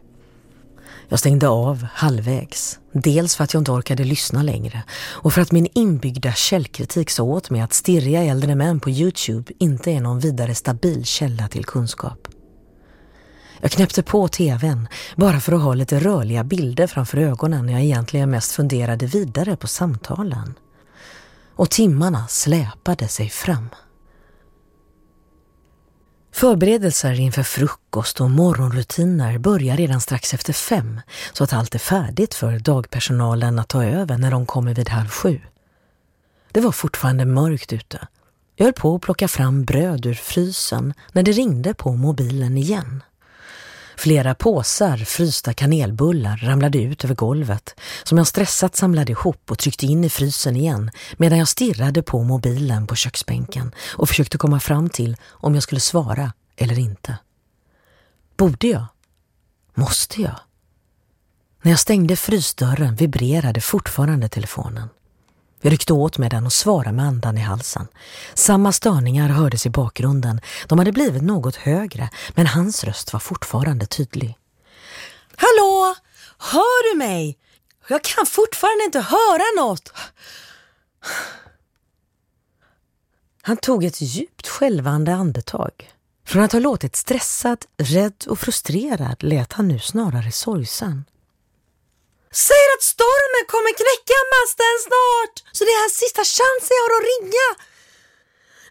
Jag stängde av halvvägs. Dels för att jag inte orkade lyssna längre och för att min inbyggda källkritik sa åt mig att stirriga äldre män på Youtube inte är någon vidare stabil källa till kunskap. Jag knäppte på tvn bara för att ha lite rörliga bilder framför ögonen när jag egentligen mest funderade vidare på samtalen. Och timmarna släpade sig fram. Förberedelser inför frukost och morgonrutiner börjar redan strax efter fem så att allt är färdigt för dagpersonalen att ta över när de kommer vid halv sju. Det var fortfarande mörkt ute. Jag höll på att plocka fram bröd ur frysen när det ringde på mobilen igen. Flera påsar frysta kanelbullar ramlade ut över golvet som jag stressat samlade ihop och tryckte in i frysen igen medan jag stirrade på mobilen på köksbänken och försökte komma fram till om jag skulle svara eller inte. Borde jag? Måste jag? När jag stängde frysdörren vibrerade fortfarande telefonen. Jag ryckte åt med den och svarade med andan i halsen. Samma störningar hördes i bakgrunden. De hade blivit något högre, men hans röst var fortfarande tydlig. Hallå! Hör du mig? Jag kan fortfarande inte höra något. Han tog ett djupt skälvande andetag. Från att ha låtit stressad, rädd och frustrerad lät han nu snarare sorgsen. Säger att stormen kommer knäcka masten snart, så det är hans sista chans jag har att ringa.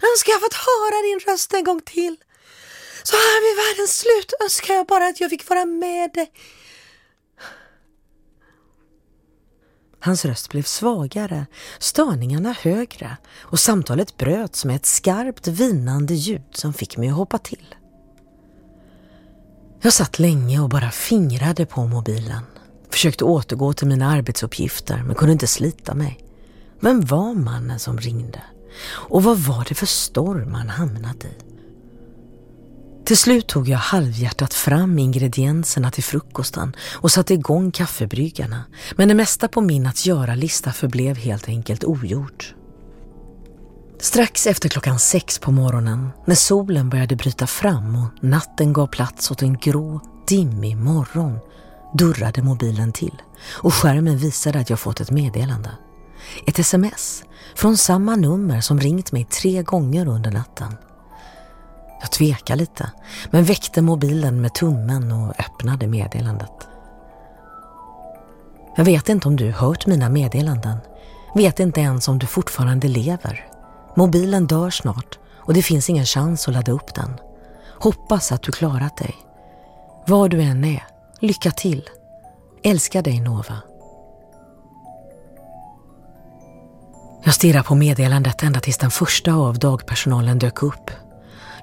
Önskar jag fått höra din röst en gång till. Så här vid världens slut önskar jag bara att jag fick vara med dig. Hans röst blev svagare, störningarna högre och samtalet bröts med ett skarpt vinande ljud som fick mig att hoppa till. Jag satt länge och bara fingrade på mobilen. Försökte återgå till mina arbetsuppgifter men kunde inte slita mig. Vem var mannen som ringde? Och vad var det för storm han hamnat i? Till slut tog jag halvhjärtat fram ingredienserna till frukosten och satte igång kaffebryggarna. Men det mesta på min att göra-lista förblev helt enkelt ogjort. Strax efter klockan sex på morgonen, när solen började bryta fram och natten gav plats åt en grå, dimmig morgon, durrade mobilen till och skärmen visade att jag fått ett meddelande. Ett sms från samma nummer som ringt mig tre gånger under natten. Jag tvekade lite, men väckte mobilen med tummen och öppnade meddelandet. Jag vet inte om du hört mina meddelanden. Vet inte ens om du fortfarande lever. Mobilen dör snart och det finns ingen chans att ladda upp den. Hoppas att du klarat dig. Var du än är, lycka till. Älskar dig Nova. Jag stirrar på meddelandet ända tills den första av dagpersonalen dök upp.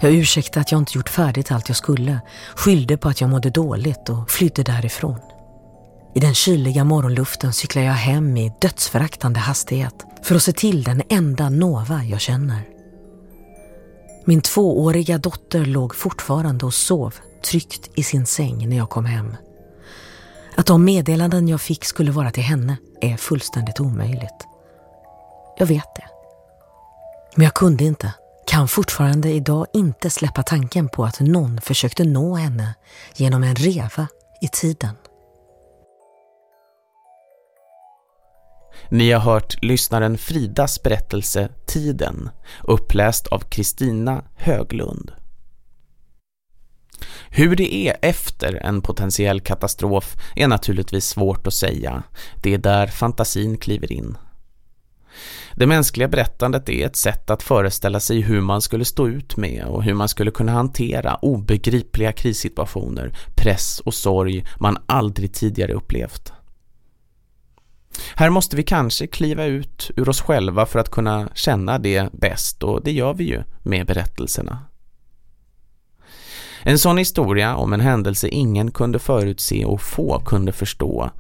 Jag ursäktade att jag inte gjort färdigt allt jag skulle, skyllde på att jag mådde dåligt och flydde därifrån. I den kyliga morgonluften cyklar jag hem i dödsföraktande hastighet för att se till den enda Nova jag känner. Min tvååriga dotter låg fortfarande och sov tryggt i sin säng när jag kom hem. Att de meddelanden jag fick skulle vara till henne är fullständigt omöjligt. Jag vet det. Men jag kunde inte, kan fortfarande idag inte släppa tanken på att någon försökte nå henne genom en reva i tiden. Ni har hört lyssnaren Fridas berättelse Tiden, uppläst av Kristina Höglund. Hur det är efter en potentiell katastrof är naturligtvis svårt att säga. Det är där fantasin kliver in. Det mänskliga berättandet är ett sätt att föreställa sig hur man skulle stå ut med och hur man skulle kunna hantera obegripliga krissituationer, press och sorg man aldrig tidigare upplevt. Här måste vi kanske kliva ut ur oss själva för att kunna känna det bäst och det gör vi ju med berättelserna. En sån historia om en händelse ingen kunde förutse och få kunde förstå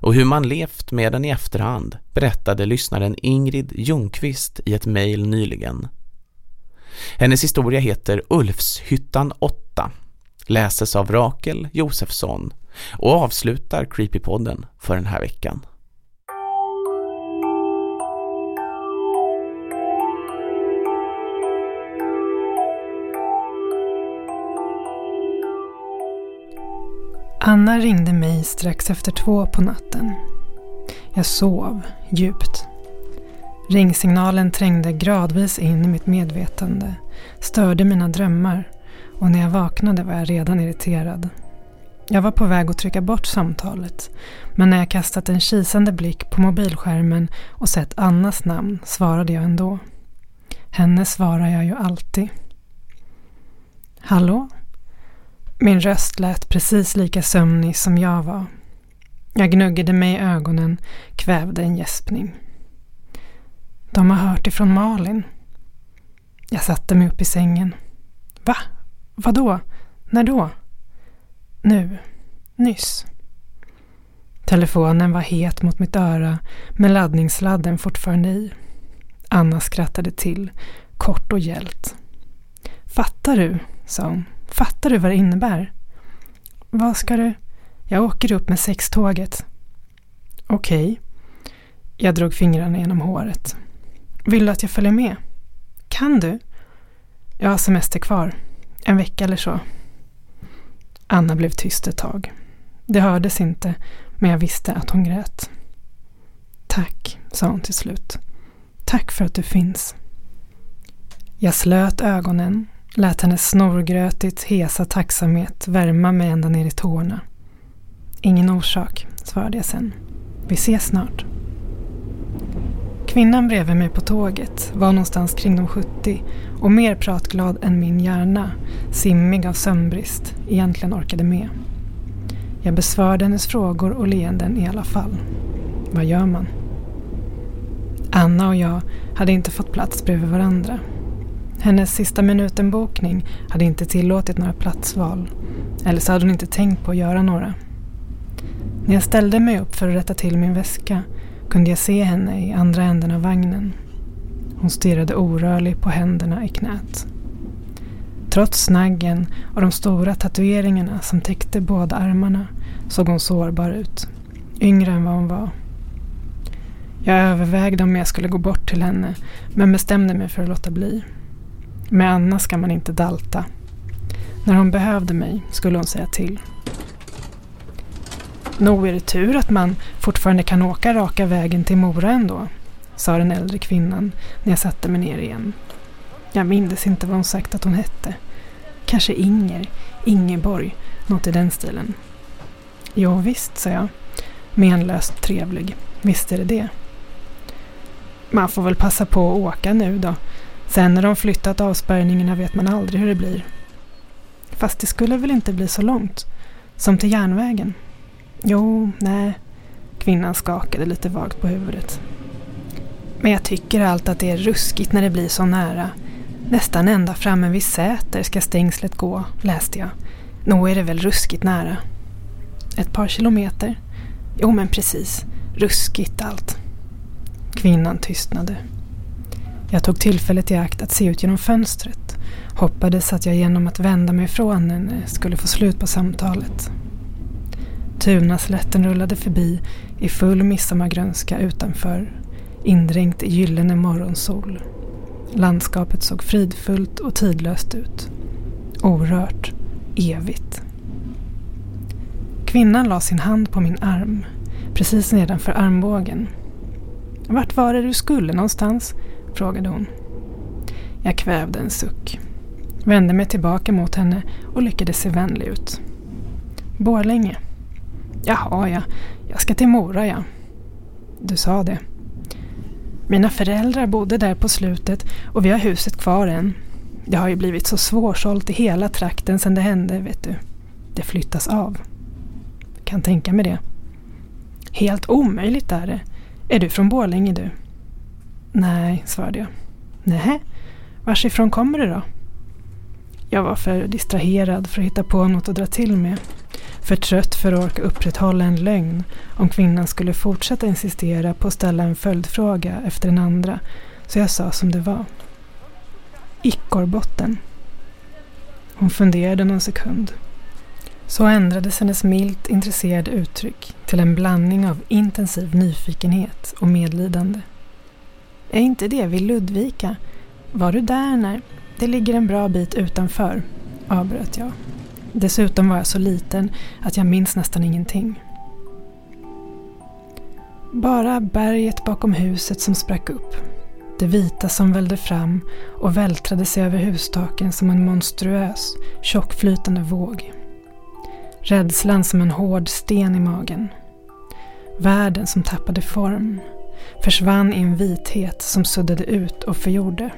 och hur man levt med den i efterhand berättade lyssnaren Ingrid Ljungqvist i ett mejl nyligen. Hennes historia heter Ulfshyttan 8, läses av Rakel Josefsson och avslutar Creepypodden för den här veckan. Anna ringde mig strax efter två på natten. Jag sov djupt. Ringsignalen trängde gradvis in i mitt medvetande, störde mina drömmar och när jag vaknade var jag redan irriterad. Jag var på väg att trycka bort samtalet, men när jag kastat en kisande blick på mobilskärmen och sett Annas namn svarade jag ändå. Henne svarar jag ju alltid. Hallå? Min röst lät precis lika sömnig som jag var. Jag gnuggade mig i ögonen, kvävde en gäspning. De har hört ifrån Malin. Jag satte mig upp i sängen. Va? Vadå? När då? Nu. Nyss. Telefonen var het mot mitt öra med laddningssladden fortfarande i. Anna skrattade till, kort och gällt. Fattar du? sa hon. Fattar du vad det innebär? Vad ska du? Jag åker upp med sextåget. Okej. Okay. Jag drog fingrarna genom håret. Vill du att jag följer med? Kan du? Jag har semester kvar. En vecka eller så. Anna blev tyst ett tag. Det hördes inte, men jag visste att hon grät. Tack, sa hon till slut. Tack för att du finns. Jag slöt ögonen lät hennes snorgrötigt hesa tacksamhet värma mig ända ner i tårna. Ingen orsak, svarade jag sen. Vi ses snart. Kvinnan bredvid mig på tåget var någonstans kring de 70 och mer pratglad än min hjärna, simmig av sömnbrist, egentligen orkade med. Jag besvarade hennes frågor och leenden i alla fall. Vad gör man? Anna och jag hade inte fått plats bredvid varandra hennes sista minuten-bokning hade inte tillåtit några platsval. Eller så hade hon inte tänkt på att göra några. När jag ställde mig upp för att rätta till min väska kunde jag se henne i andra änden av vagnen. Hon stirrade orörlig på händerna i knät. Trots snaggen och de stora tatueringarna som täckte båda armarna såg hon sårbar ut. Yngre än vad hon var. Jag övervägde om jag skulle gå bort till henne men bestämde mig för att låta bli. Med Anna ska man inte dalta. När hon behövde mig skulle hon säga till. Nog är det tur att man fortfarande kan åka raka vägen till Mora ändå, sa den äldre kvinnan när jag satte mig ner igen. Jag mindes inte vad hon sagt att hon hette. Kanske Inger, Ingeborg, något i den stilen. Jo visst, sa jag, menlöst trevlig. Visst är det det. Man får väl passa på att åka nu då, Sen när de flyttat avspärrningarna vet man aldrig hur det blir. Fast det skulle väl inte bli så långt? Som till järnvägen? Jo, nej. Kvinnan skakade lite vagt på huvudet. Men jag tycker allt att det är ruskigt när det blir så nära. Nästan ända framme vid Säter ska stängslet gå, läste jag. Nog är det väl ruskigt nära. Ett par kilometer. Jo men precis. Ruskigt allt. Kvinnan tystnade. Jag tog tillfället i akt att se ut genom fönstret. Hoppades att jag genom att vända mig ifrån henne skulle få slut på samtalet. Tunaslätten rullade förbi i full midsommargrönska utanför, indränkt i gyllene morgonsol. Landskapet såg fridfullt och tidlöst ut. Orört, evigt. Kvinnan la sin hand på min arm, precis nedanför armbågen. Vart var det du skulle någonstans? Frågade hon. Jag kvävde en suck, vände mig tillbaka mot henne och lyckades se vänlig ut. Borlänge. Jaha, ja. Jag ska till Mora, ja. Du sa det. Mina föräldrar bodde där på slutet och vi har huset kvar än. Det har ju blivit så svårsålt i hela trakten sedan det hände, vet du. Det flyttas av. Kan tänka mig det. Helt omöjligt är det. Är du från Borlänge du? Nej, svarade jag. Nej, varifrån kommer du då? Jag var för distraherad för att hitta på något att dra till med. För trött för att orka upprätthålla en lögn om kvinnan skulle fortsätta insistera på att ställa en följdfråga efter den andra. Så jag sa som det var. Ickorbotten. Hon funderade någon sekund. Så ändrades hennes milt intresserade uttryck till en blandning av intensiv nyfikenhet och medlidande. Är inte det vid Ludvika? Var du där när? Det ligger en bra bit utanför, avbröt jag. Dessutom var jag så liten att jag minns nästan ingenting. Bara berget bakom huset som sprack upp. Det vita som välde fram och vältrade sig över hustaken som en monstruös, tjockflytande våg. Rädslan som en hård sten i magen. Världen som tappade form. Försvann i en vithet som suddade ut och förgjorde.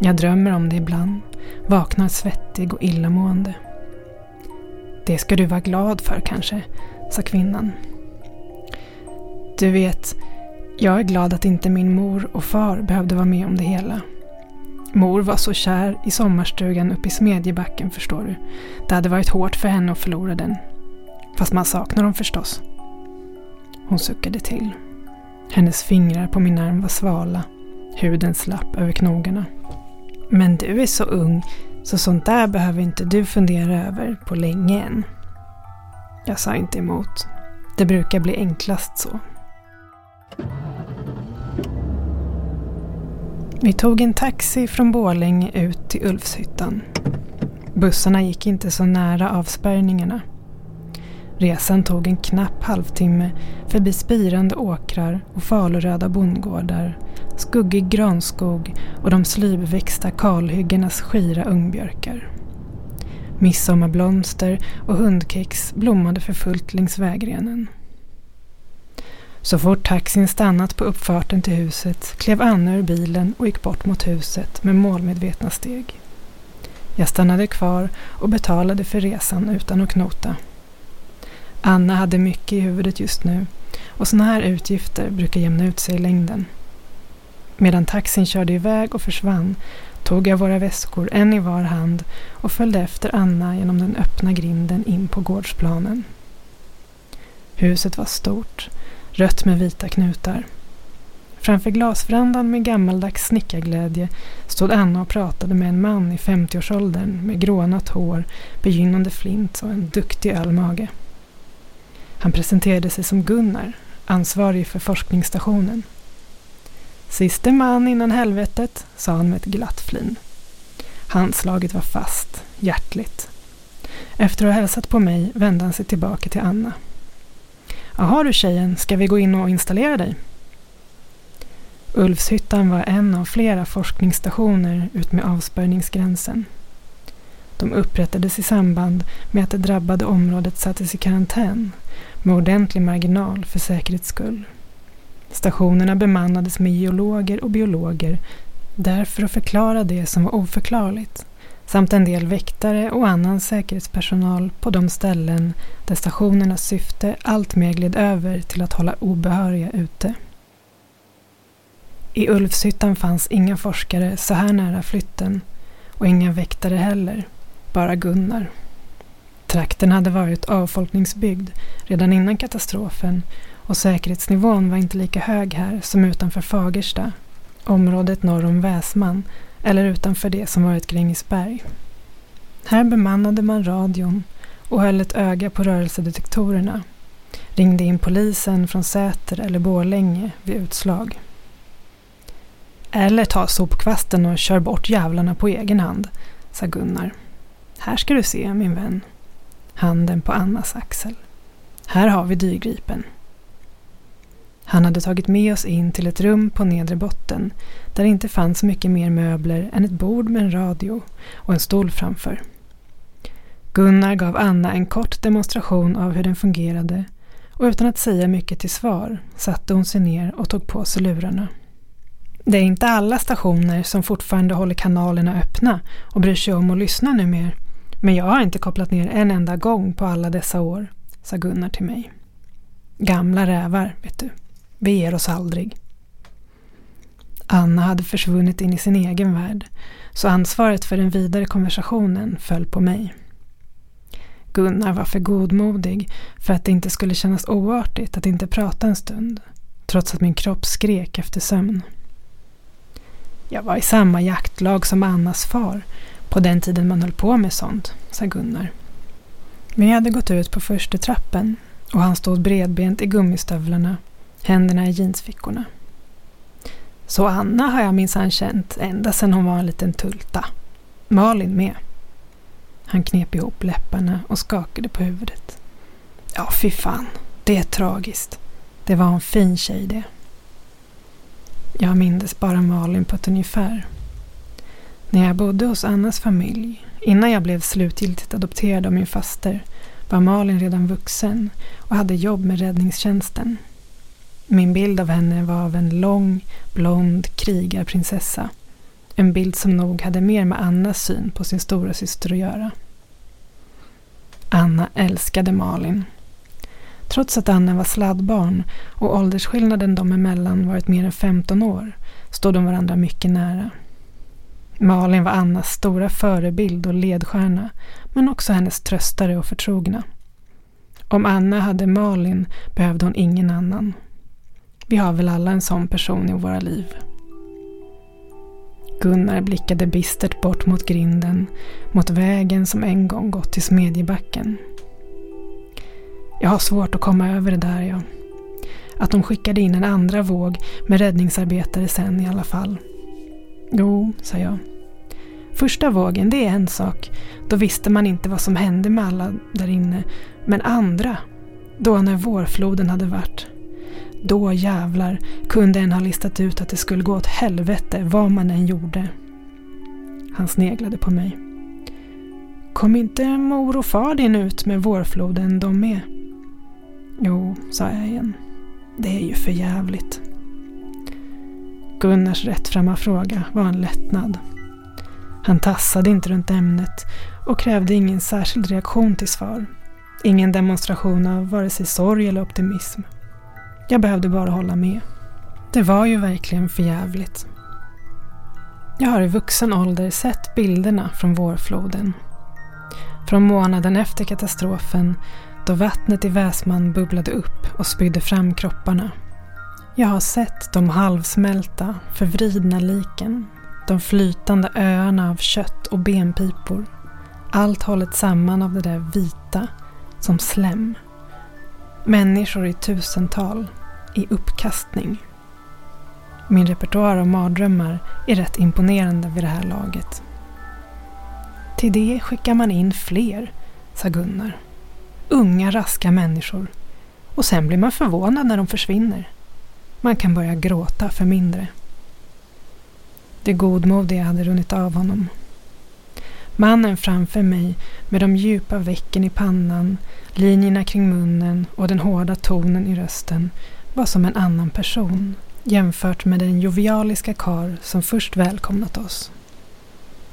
Jag drömmer om det ibland. Vaknar svettig och illamående. Det ska du vara glad för kanske, sa kvinnan. Du vet, jag är glad att inte min mor och far behövde vara med om det hela. Mor var så kär i sommarstugan uppe i Smedjebacken förstår du. Det hade varit hårt för henne att förlora den. Fast man saknar dem förstås. Hon suckade till. Hennes fingrar på min arm var svala. Huden slapp över knogarna. Men du är så ung så sånt där behöver inte du fundera över på länge än. Jag sa inte emot. Det brukar bli enklast så. Vi tog en taxi från Borlänge ut till Ulfshyttan. Bussarna gick inte så nära avspärrningarna. Resan tog en knapp halvtimme förbi spirande åkrar och faluröda bondgårdar, skuggig granskog och de slybeväxta kalhyggenas skira ungbjörkar. Midsommarblomster och hundkex blommade för fullt längs vägrenen. Så fort taxin stannat på uppfarten till huset klev Anna ur bilen och gick bort mot huset med målmedvetna steg. Jag stannade kvar och betalade för resan utan att knota. Anna hade mycket i huvudet just nu och sådana här utgifter brukar jämna ut sig i längden. Medan taxin körde iväg och försvann tog jag våra väskor en i var hand och följde efter Anna genom den öppna grinden in på gårdsplanen. Huset var stort, rött med vita knutar. Framför glasverandan med gammaldags snickarglädje stod Anna och pratade med en man i 50-årsåldern med grånat hår, begynnande flint och en duktig ölmage. Han presenterade sig som Gunnar, ansvarig för forskningsstationen. Siste man innan helvetet, sa han med ett glatt flin. Handslaget var fast, hjärtligt. Efter att ha hälsat på mig vände han sig tillbaka till Anna. Jaha du tjejen, ska vi gå in och installera dig? Ulvshyttan var en av flera forskningsstationer utmed avspärrningsgränsen. De upprättades i samband med att det drabbade området sattes i karantän med ordentlig marginal för säkerhets skull. Stationerna bemannades med geologer och biologer därför att förklara det som var oförklarligt samt en del väktare och annan säkerhetspersonal på de ställen där stationernas syfte alltmer gled över till att hålla obehöriga ute. I Ulfshyttan fanns inga forskare så här nära flytten och inga väktare heller, bara Gunnar. Trakten hade varit avfolkningsbyggd redan innan katastrofen och säkerhetsnivån var inte lika hög här som utanför Fagersta, området norr om Väsman eller utanför det som varit Grängesberg. Här bemannade man radion och höll ett öga på rörelsedetektorerna. Ringde in polisen från Säter eller Borlänge vid utslag. Eller ta sopkvasten och kör bort jävlarna på egen hand, sa Gunnar. Här ska du se, min vän. Handen på Annas axel. Här har vi dyrgripen. Han hade tagit med oss in till ett rum på nedre botten där det inte fanns mycket mer möbler än ett bord med en radio och en stol framför. Gunnar gav Anna en kort demonstration av hur den fungerade och utan att säga mycket till svar satte hon sig ner och tog på sig lurarna. Det är inte alla stationer som fortfarande håller kanalerna öppna och bryr sig om att lyssna numera. Men jag har inte kopplat ner en enda gång på alla dessa år, sa Gunnar till mig. Gamla rävar, vet du. Vi ger oss aldrig. Anna hade försvunnit in i sin egen värld, så ansvaret för den vidare konversationen föll på mig. Gunnar var för godmodig för att det inte skulle kännas oartigt att inte prata en stund, trots att min kropp skrek efter sömn. Jag var i samma jaktlag som Annas far, på den tiden man höll på med sånt, sa Gunnar. Vi hade gått ut på första trappen och han stod bredbent i gummistövlarna, händerna i jeansfickorna. Så Anna har jag minsann känt ända sedan hon var en liten tulta. Malin med. Han knep ihop läpparna och skakade på huvudet. Ja, fy fan. Det är tragiskt. Det var en fin tjej det. Jag mindes bara Malin på ett ungefär. När jag bodde hos Annas familj, innan jag blev slutgiltigt adopterad av min faster, var Malin redan vuxen och hade jobb med räddningstjänsten. Min bild av henne var av en lång, blond krigarprinsessa. En bild som nog hade mer med Annas syn på sin stora syster att göra. Anna älskade Malin. Trots att Anna var sladdbarn och åldersskillnaden dem emellan varit mer än 15 år stod de varandra mycket nära. Malin var Annas stora förebild och ledstjärna men också hennes tröstare och förtrogna. Om Anna hade Malin behövde hon ingen annan. Vi har väl alla en sån person i våra liv. Gunnar blickade bistert bort mot grinden, mot vägen som en gång gått till Smedjebacken. Jag har svårt att komma över det där, jag. Att de skickade in en andra våg med räddningsarbetare sen i alla fall. Jo, sa jag. Första vågen, det är en sak. Då visste man inte vad som hände med alla där inne. Men andra, då när vårfloden hade varit. Då jävlar kunde en ha listat ut att det skulle gå åt helvete vad man än gjorde. Han sneglade på mig. Kom inte mor och far din ut med vårfloden de med? Jo, sa jag igen. Det är ju för jävligt. Gunnars rättframma fråga var en lättnad. Han tassade inte runt ämnet och krävde ingen särskild reaktion till svar. Ingen demonstration av vare sig sorg eller optimism. Jag behövde bara hålla med. Det var ju verkligen förjävligt. Jag har i vuxen ålder sett bilderna från vårfloden. Från månaden efter katastrofen då vattnet i Väsman bubblade upp och spydde fram kropparna. Jag har sett de halvsmälta, förvridna liken. De flytande öarna av kött och benpipor. Allt hållet samman av det där vita, som slem. Människor i tusental, i uppkastning. Min repertoar av mardrömmar är rätt imponerande vid det här laget. Till det skickar man in fler, sa Gunnar. Unga raska människor. Och sen blir man förvånad när de försvinner. Man kan börja gråta för mindre. Det godmodiga hade runnit av honom. Mannen framför mig med de djupa vecken i pannan, linjerna kring munnen och den hårda tonen i rösten var som en annan person jämfört med den jovialiska kar som först välkomnat oss.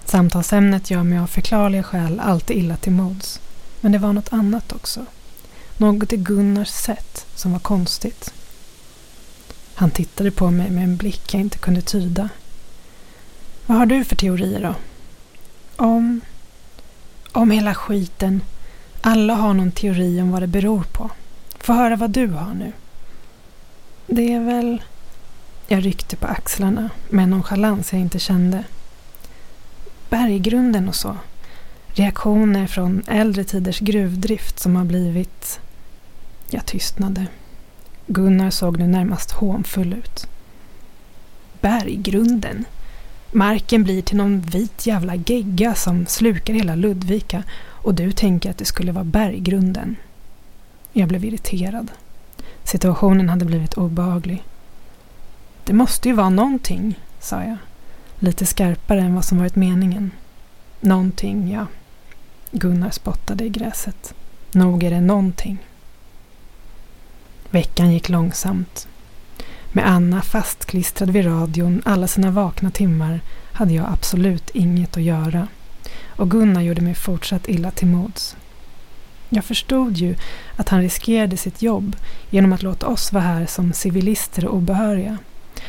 Samtalsämnet gör mig av förklarliga skäl alltid illa till mods. Men det var något annat också. Något i Gunnars sätt som var konstigt. Han tittade på mig med en blick jag inte kunde tyda. Vad har du för teorier då? Om... Om hela skiten. Alla har någon teori om vad det beror på. Få höra vad du har nu. Det är väl... Jag ryckte på axlarna med en nonchalans jag inte kände. Berggrunden och så. Reaktioner från äldre tiders gruvdrift som har blivit... Jag tystnade. Gunnar såg nu närmast hånfull ut. Berggrunden? Marken blir till någon vit jävla gegga som slukar hela Ludvika och du tänker att det skulle vara berggrunden. Jag blev irriterad. Situationen hade blivit obehaglig. Det måste ju vara någonting, sa jag. Lite skarpare än vad som varit meningen. Någonting, ja. Gunnar spottade i gräset. Nog är det någonting. Veckan gick långsamt. Med Anna fastklistrad vid radion alla sina vakna timmar hade jag absolut inget att göra. Och Gunnar gjorde mig fortsatt illa till mods. Jag förstod ju att han riskerade sitt jobb genom att låta oss vara här som civilister och obehöriga.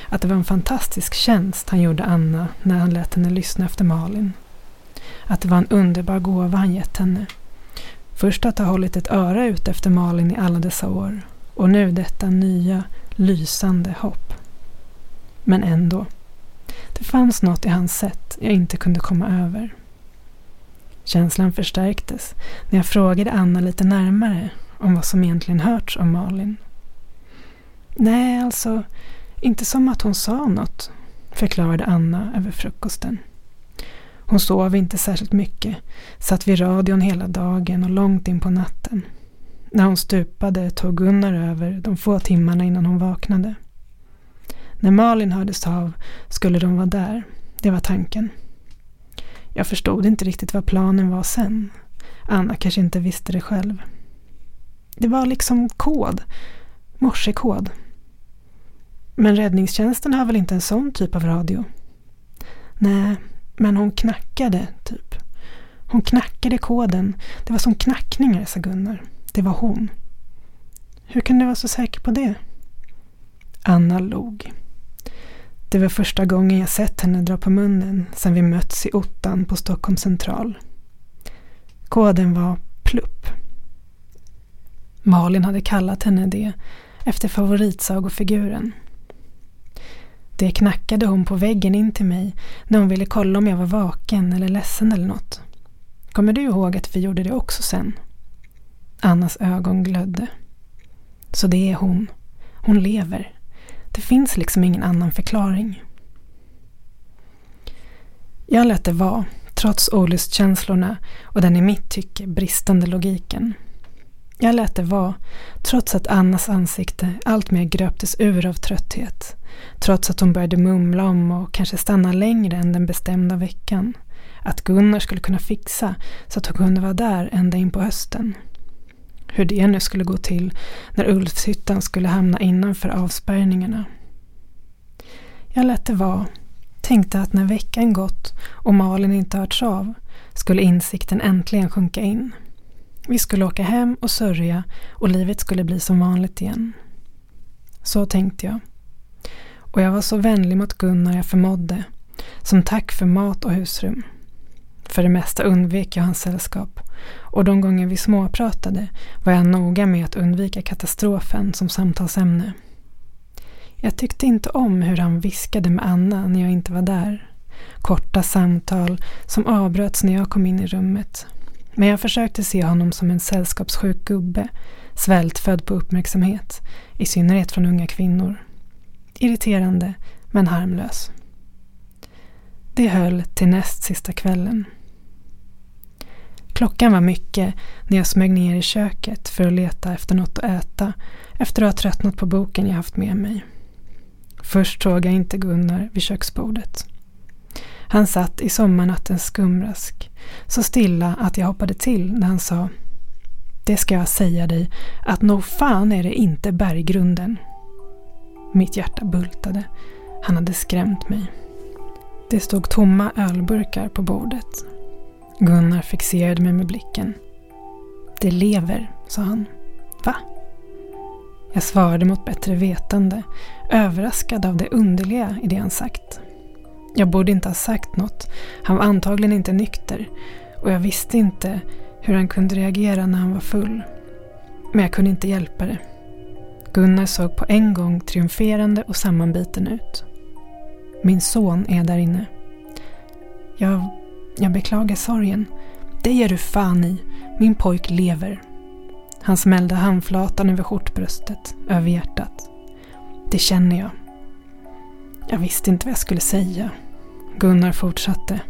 Att det var en fantastisk tjänst han gjorde Anna när han lät henne lyssna efter Malin. Att det var en underbar gåva han gett henne. Först att ha hållit ett öra ut efter Malin i alla dessa år och nu detta nya, lysande hopp. Men ändå. Det fanns något i hans sätt jag inte kunde komma över. Känslan förstärktes när jag frågade Anna lite närmare om vad som egentligen hörts om Malin. Nej, alltså, inte som att hon sa något, förklarade Anna över frukosten. Hon sov inte särskilt mycket, satt vid radion hela dagen och långt in på natten. När hon stupade tog Gunnar över de få timmarna innan hon vaknade. När Malin hördes av skulle de vara där. Det var tanken. Jag förstod inte riktigt vad planen var sen. Anna kanske inte visste det själv. Det var liksom kod. Morsekod. Men räddningstjänsten har väl inte en sån typ av radio? Nej, men hon knackade, typ. Hon knackade koden. Det var som knackningar, sa Gunnar. Det var hon. Hur kan du vara så säker på det? Anna log. Det var första gången jag sett henne dra på munnen sedan vi mötts i ottan på Stockholms central. Koden var plupp. Malin hade kallat henne det efter favoritsagofiguren. Det knackade hon på väggen in till mig när hon ville kolla om jag var vaken eller ledsen eller något. Kommer du ihåg att vi gjorde det också sen? Annas ögon glödde. Så det är hon. Hon lever. Det finns liksom ingen annan förklaring. Jag lät det vara, trots olustkänslorna och den i mitt tycke bristande logiken. Jag lät det vara, trots att Annas ansikte alltmer gröptes ur av trötthet. Trots att hon började mumla om och kanske stanna längre än den bestämda veckan. Att Gunnar skulle kunna fixa så att hon kunde vara där ända in på hösten. Hur det nu skulle gå till när Ulfshyttan skulle hamna innanför avspärrningarna. Jag lät det vara. Tänkte att när veckan gått och Malin inte hörts av skulle insikten äntligen sjunka in. Vi skulle åka hem och sörja och livet skulle bli som vanligt igen. Så tänkte jag. Och jag var så vänlig mot Gunnar jag förmådde, som tack för mat och husrum. För det mesta undvek jag hans sällskap och de gånger vi småpratade var jag noga med att undvika katastrofen som samtalsämne. Jag tyckte inte om hur han viskade med Anna när jag inte var där. Korta samtal som avbröts när jag kom in i rummet. Men jag försökte se honom som en sällskapssjuk gubbe, svältfödd på uppmärksamhet, i synnerhet från unga kvinnor. Irriterande, men harmlös. Det höll till näst sista kvällen. Klockan var mycket när jag smög ner i köket för att leta efter något att äta efter att ha tröttnat på boken jag haft med mig. Först såg jag inte Gunnar vid köksbordet. Han satt i sommarnattens skumrask, så stilla att jag hoppade till när han sa Det ska jag säga dig, att nog fan är det inte berggrunden. Mitt hjärta bultade. Han hade skrämt mig. Det stod tomma ölburkar på bordet. Gunnar fixerade mig med blicken. Det lever, sa han. Va? Jag svarade mot bättre vetande, överraskad av det underliga i det han sagt. Jag borde inte ha sagt något. Han var antagligen inte nykter och jag visste inte hur han kunde reagera när han var full. Men jag kunde inte hjälpa det. Gunnar såg på en gång triumferande och sammanbiten ut. Min son är där inne. Jag, jag beklagar sorgen. Det ger du fan i. Min pojk lever. Han smällde handflatan över skjortbröstet, över hjärtat. Det känner jag. Jag visste inte vad jag skulle säga. Gunnar fortsatte.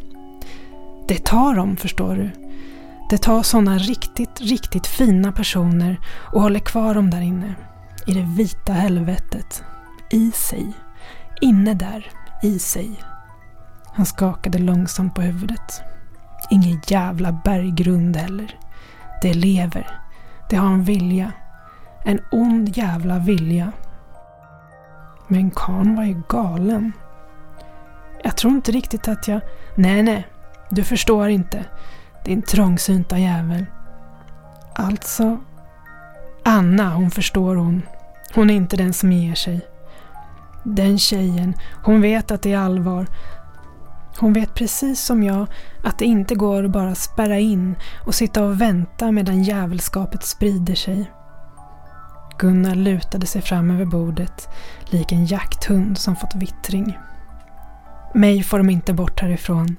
Det tar dem, förstår du. Det tar sådana riktigt, riktigt fina personer och håller kvar dem där inne. I det vita helvetet. I sig. Inne där. I sig. Han skakade långsamt på huvudet. Ingen jävla berggrund heller. Det lever. Det har en vilja. En ond jävla vilja. Men karln var ju galen. Jag tror inte riktigt att jag... Nej, nej. Du förstår inte. Din trångsynta jävel. Alltså... Anna, hon förstår hon. Hon är inte den som ger sig. Den tjejen, hon vet att det är allvar. Hon vet precis som jag att det inte går att bara spärra in och sitta och vänta medan jävelskapet sprider sig. Gunnar lutade sig fram över bordet, lik en jakthund som fått vittring. Mig får de inte bort härifrån.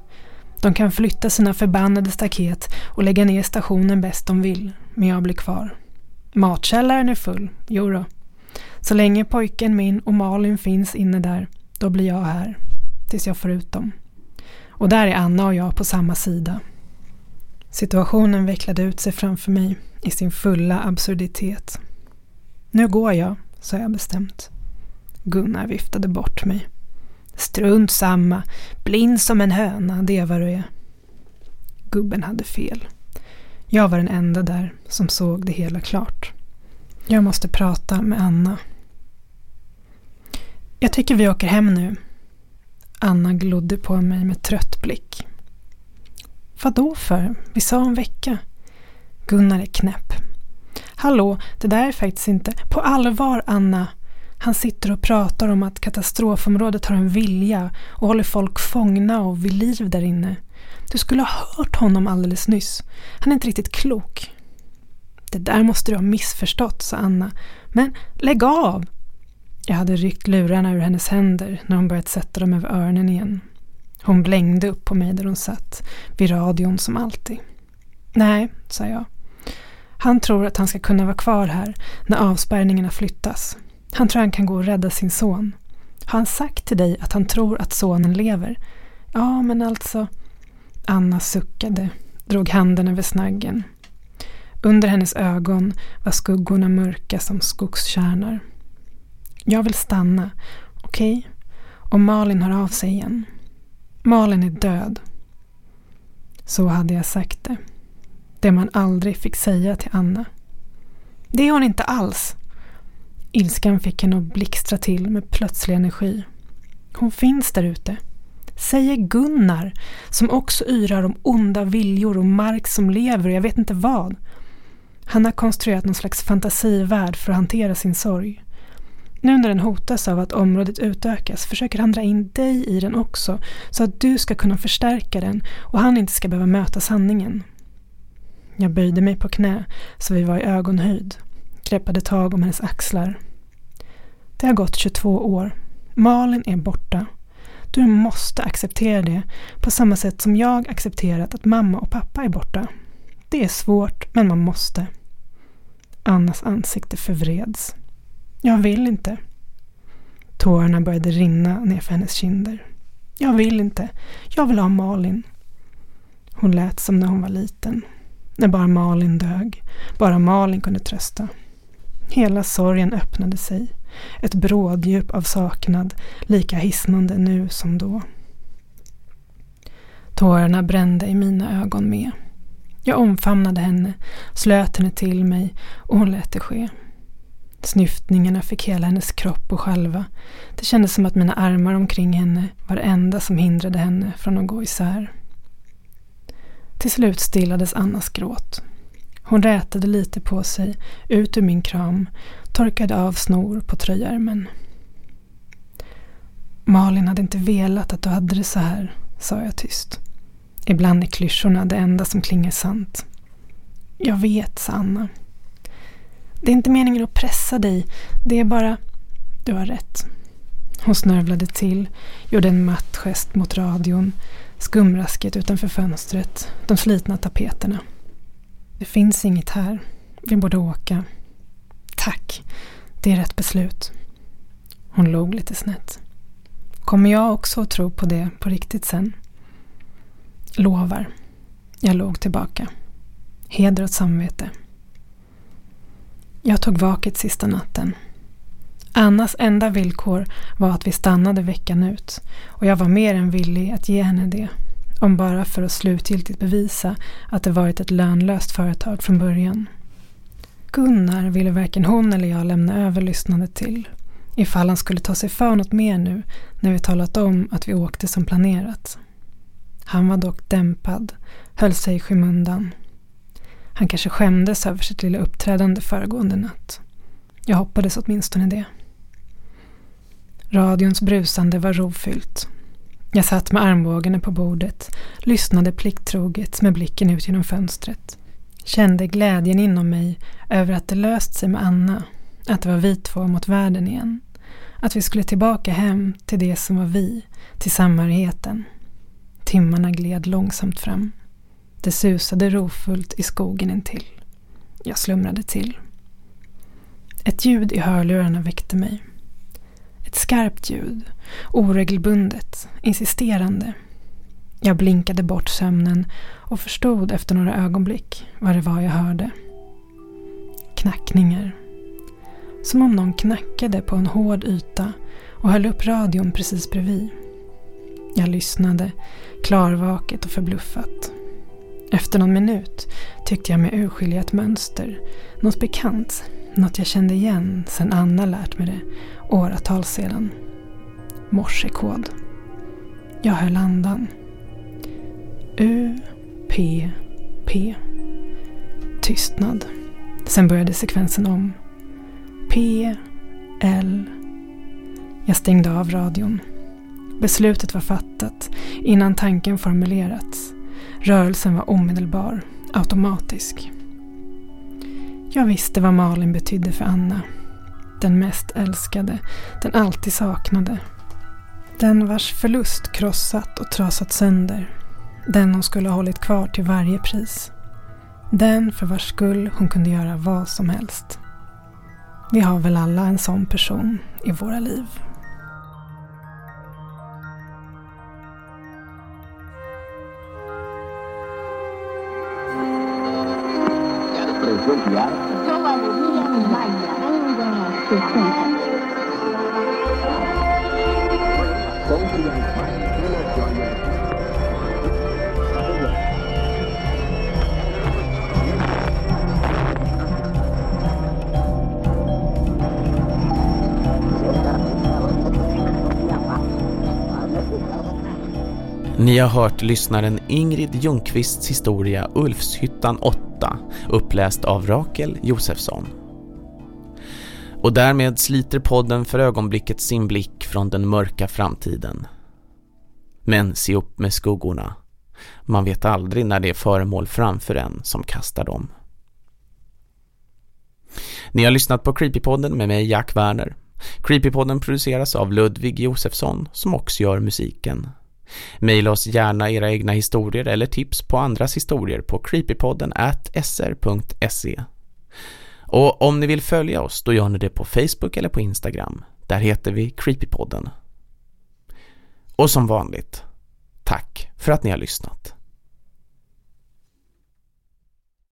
De kan flytta sina förbannade staket och lägga ner stationen bäst de vill, men jag blir kvar. Matkällaren är full, jodå. Så länge pojken min och Malin finns inne där, då blir jag här. Tills jag får ut dem. Och där är Anna och jag på samma sida. Situationen vecklade ut sig framför mig i sin fulla absurditet. Nu går jag, sa jag bestämt. Gunnar viftade bort mig. Strunt samma, blind som en höna, det är vad du är. Gubben hade fel. Jag var den enda där som såg det hela klart. Jag måste prata med Anna. Jag tycker vi åker hem nu. Anna glodde på mig med trött blick. Vadå för? Vi sa en vecka. Gunnar är knäpp. Hallå, det där är faktiskt inte... På allvar, Anna. Han sitter och pratar om att katastrofområdet har en vilja och håller folk fångna och vid liv där inne. Du skulle ha hört honom alldeles nyss. Han är inte riktigt klok. Det där måste du ha missförstått, sa Anna. Men lägg av! Jag hade ryckt lurarna ur hennes händer när hon börjat sätta dem över öronen igen. Hon blängde upp på mig där hon satt, vid radion som alltid. Nej, sa jag. Han tror att han ska kunna vara kvar här när avspärrningarna flyttas. Han tror han kan gå och rädda sin son. Har han sagt till dig att han tror att sonen lever? Ja, men alltså... Anna suckade, drog handen över snaggen. Under hennes ögon var skuggorna mörka som skogskärnor. Jag vill stanna, okej? Okay? Och Malin hör av sig igen. Malin är död. Så hade jag sagt det. Det man aldrig fick säga till Anna. Det är hon inte alls. Ilskan fick henne att blixtra till med plötslig energi. Hon finns där ute. Säger Gunnar, som också yrar om onda viljor och mark som lever och jag vet inte vad. Han har konstruerat någon slags fantasivärld för att hantera sin sorg. Nu när den hotas av att området utökas försöker han dra in dig i den också så att du ska kunna förstärka den och han inte ska behöva möta sanningen. Jag böjde mig på knä så vi var i ögonhöjd, greppade tag om hennes axlar. Det har gått 22 år. Malin är borta. Du måste acceptera det på samma sätt som jag accepterat att mamma och pappa är borta. Det är svårt, men man måste. Annas ansikte förvreds. Jag vill inte. Tårarna började rinna nerför hennes kinder. Jag vill inte. Jag vill ha Malin. Hon lät som när hon var liten. När bara Malin dög. Bara Malin kunde trösta. Hela sorgen öppnade sig. Ett bråddjup av saknad, lika hisnande nu som då. Tårarna brände i mina ögon med. Jag omfamnade henne, slöt henne till mig och hon lät det ske. Snyftningarna fick hela hennes kropp att skälva. Det kändes som att mina armar omkring henne var det enda som hindrade henne från att gå isär. Till slut stillades Annas gråt. Hon rätade lite på sig, ut ur min kram, torkade av snor på tröjärmen. Malin hade inte velat att du hade det så här, sa jag tyst. Ibland är klyschorna det enda som klingar sant. Jag vet, sa Anna. Det är inte meningen att pressa dig. Det är bara... Du har rätt. Hon snörvlade till, gjorde en matt gest mot radion, skumrasket utanför fönstret, de slitna tapeterna. Det finns inget här. Vi borde åka. Tack. Det är rätt beslut. Hon log lite snett. Kommer jag också att tro på det på riktigt sen? Lovar. Jag låg tillbaka. Heder åt samvete. Jag tog vaket sista natten. Annas enda villkor var att vi stannade veckan ut och jag var mer än villig att ge henne det. Om bara för att slutgiltigt bevisa att det varit ett lönlöst företag från början. Gunnar ville varken hon eller jag lämna över lyssnandet till. Ifall han skulle ta sig för något mer nu när vi talat om att vi åkte som planerat. Han var dock dämpad, höll sig i skymundan. Han kanske skämdes över sitt lilla uppträdande föregående natt. Jag hoppades åtminstone det. Radions brusande var rofyllt. Jag satt med armbågarna på bordet, lyssnade plikttroget med blicken ut genom fönstret. Kände glädjen inom mig över att det löst sig med Anna, att det var vi två mot världen igen. Att vi skulle tillbaka hem till det som var vi, till samhörigheten. Timmarna gled långsamt fram. Det susade rofullt i skogen intill. Jag slumrade till. Ett ljud i hörlurarna väckte mig. Ett skarpt ljud, oregelbundet, insisterande. Jag blinkade bort sömnen och förstod efter några ögonblick vad det var jag hörde. Knackningar. Som om någon knackade på en hård yta och höll upp radion precis bredvid. Jag lyssnade, klarvaket och förbluffat. Efter någon minut tyckte jag mig urskilja ett mönster, något bekant, något jag kände igen sedan Anna lärt mig det åratal sedan. Morsekod. Jag höll andan. U, P, P. Tystnad. Sen började sekvensen om. P, L. Jag stängde av radion. Beslutet var fattat innan tanken formulerats. Rörelsen var omedelbar, automatisk. Jag visste vad Malin betydde för Anna. Den mest älskade, den alltid saknade. Den vars förlust krossat och trasat sönder. Den hon skulle ha hållit kvar till varje pris. Den för vars skull hon kunde göra vad som helst. Vi har väl alla en sån person i våra liv. 走吧，我今天你那去，我给你弄点吃的。Ni har hört lyssnaren Ingrid Ljungqvists historia Ulfshyttan 8 uppläst av Rakel Josefsson. Och därmed sliter podden för ögonblicket sin blick från den mörka framtiden. Men se upp med skuggorna. Man vet aldrig när det är föremål framför en som kastar dem. Ni har lyssnat på Creepypodden med mig Jack Werner. Creepypodden produceras av Ludvig Josefsson som också gör musiken. Maila oss gärna era egna historier eller tips på andras historier på creepypodden at sr.se. Och om ni vill följa oss då gör ni det på Facebook eller på Instagram. Där heter vi Creepypodden. Och som vanligt, tack för att ni har lyssnat.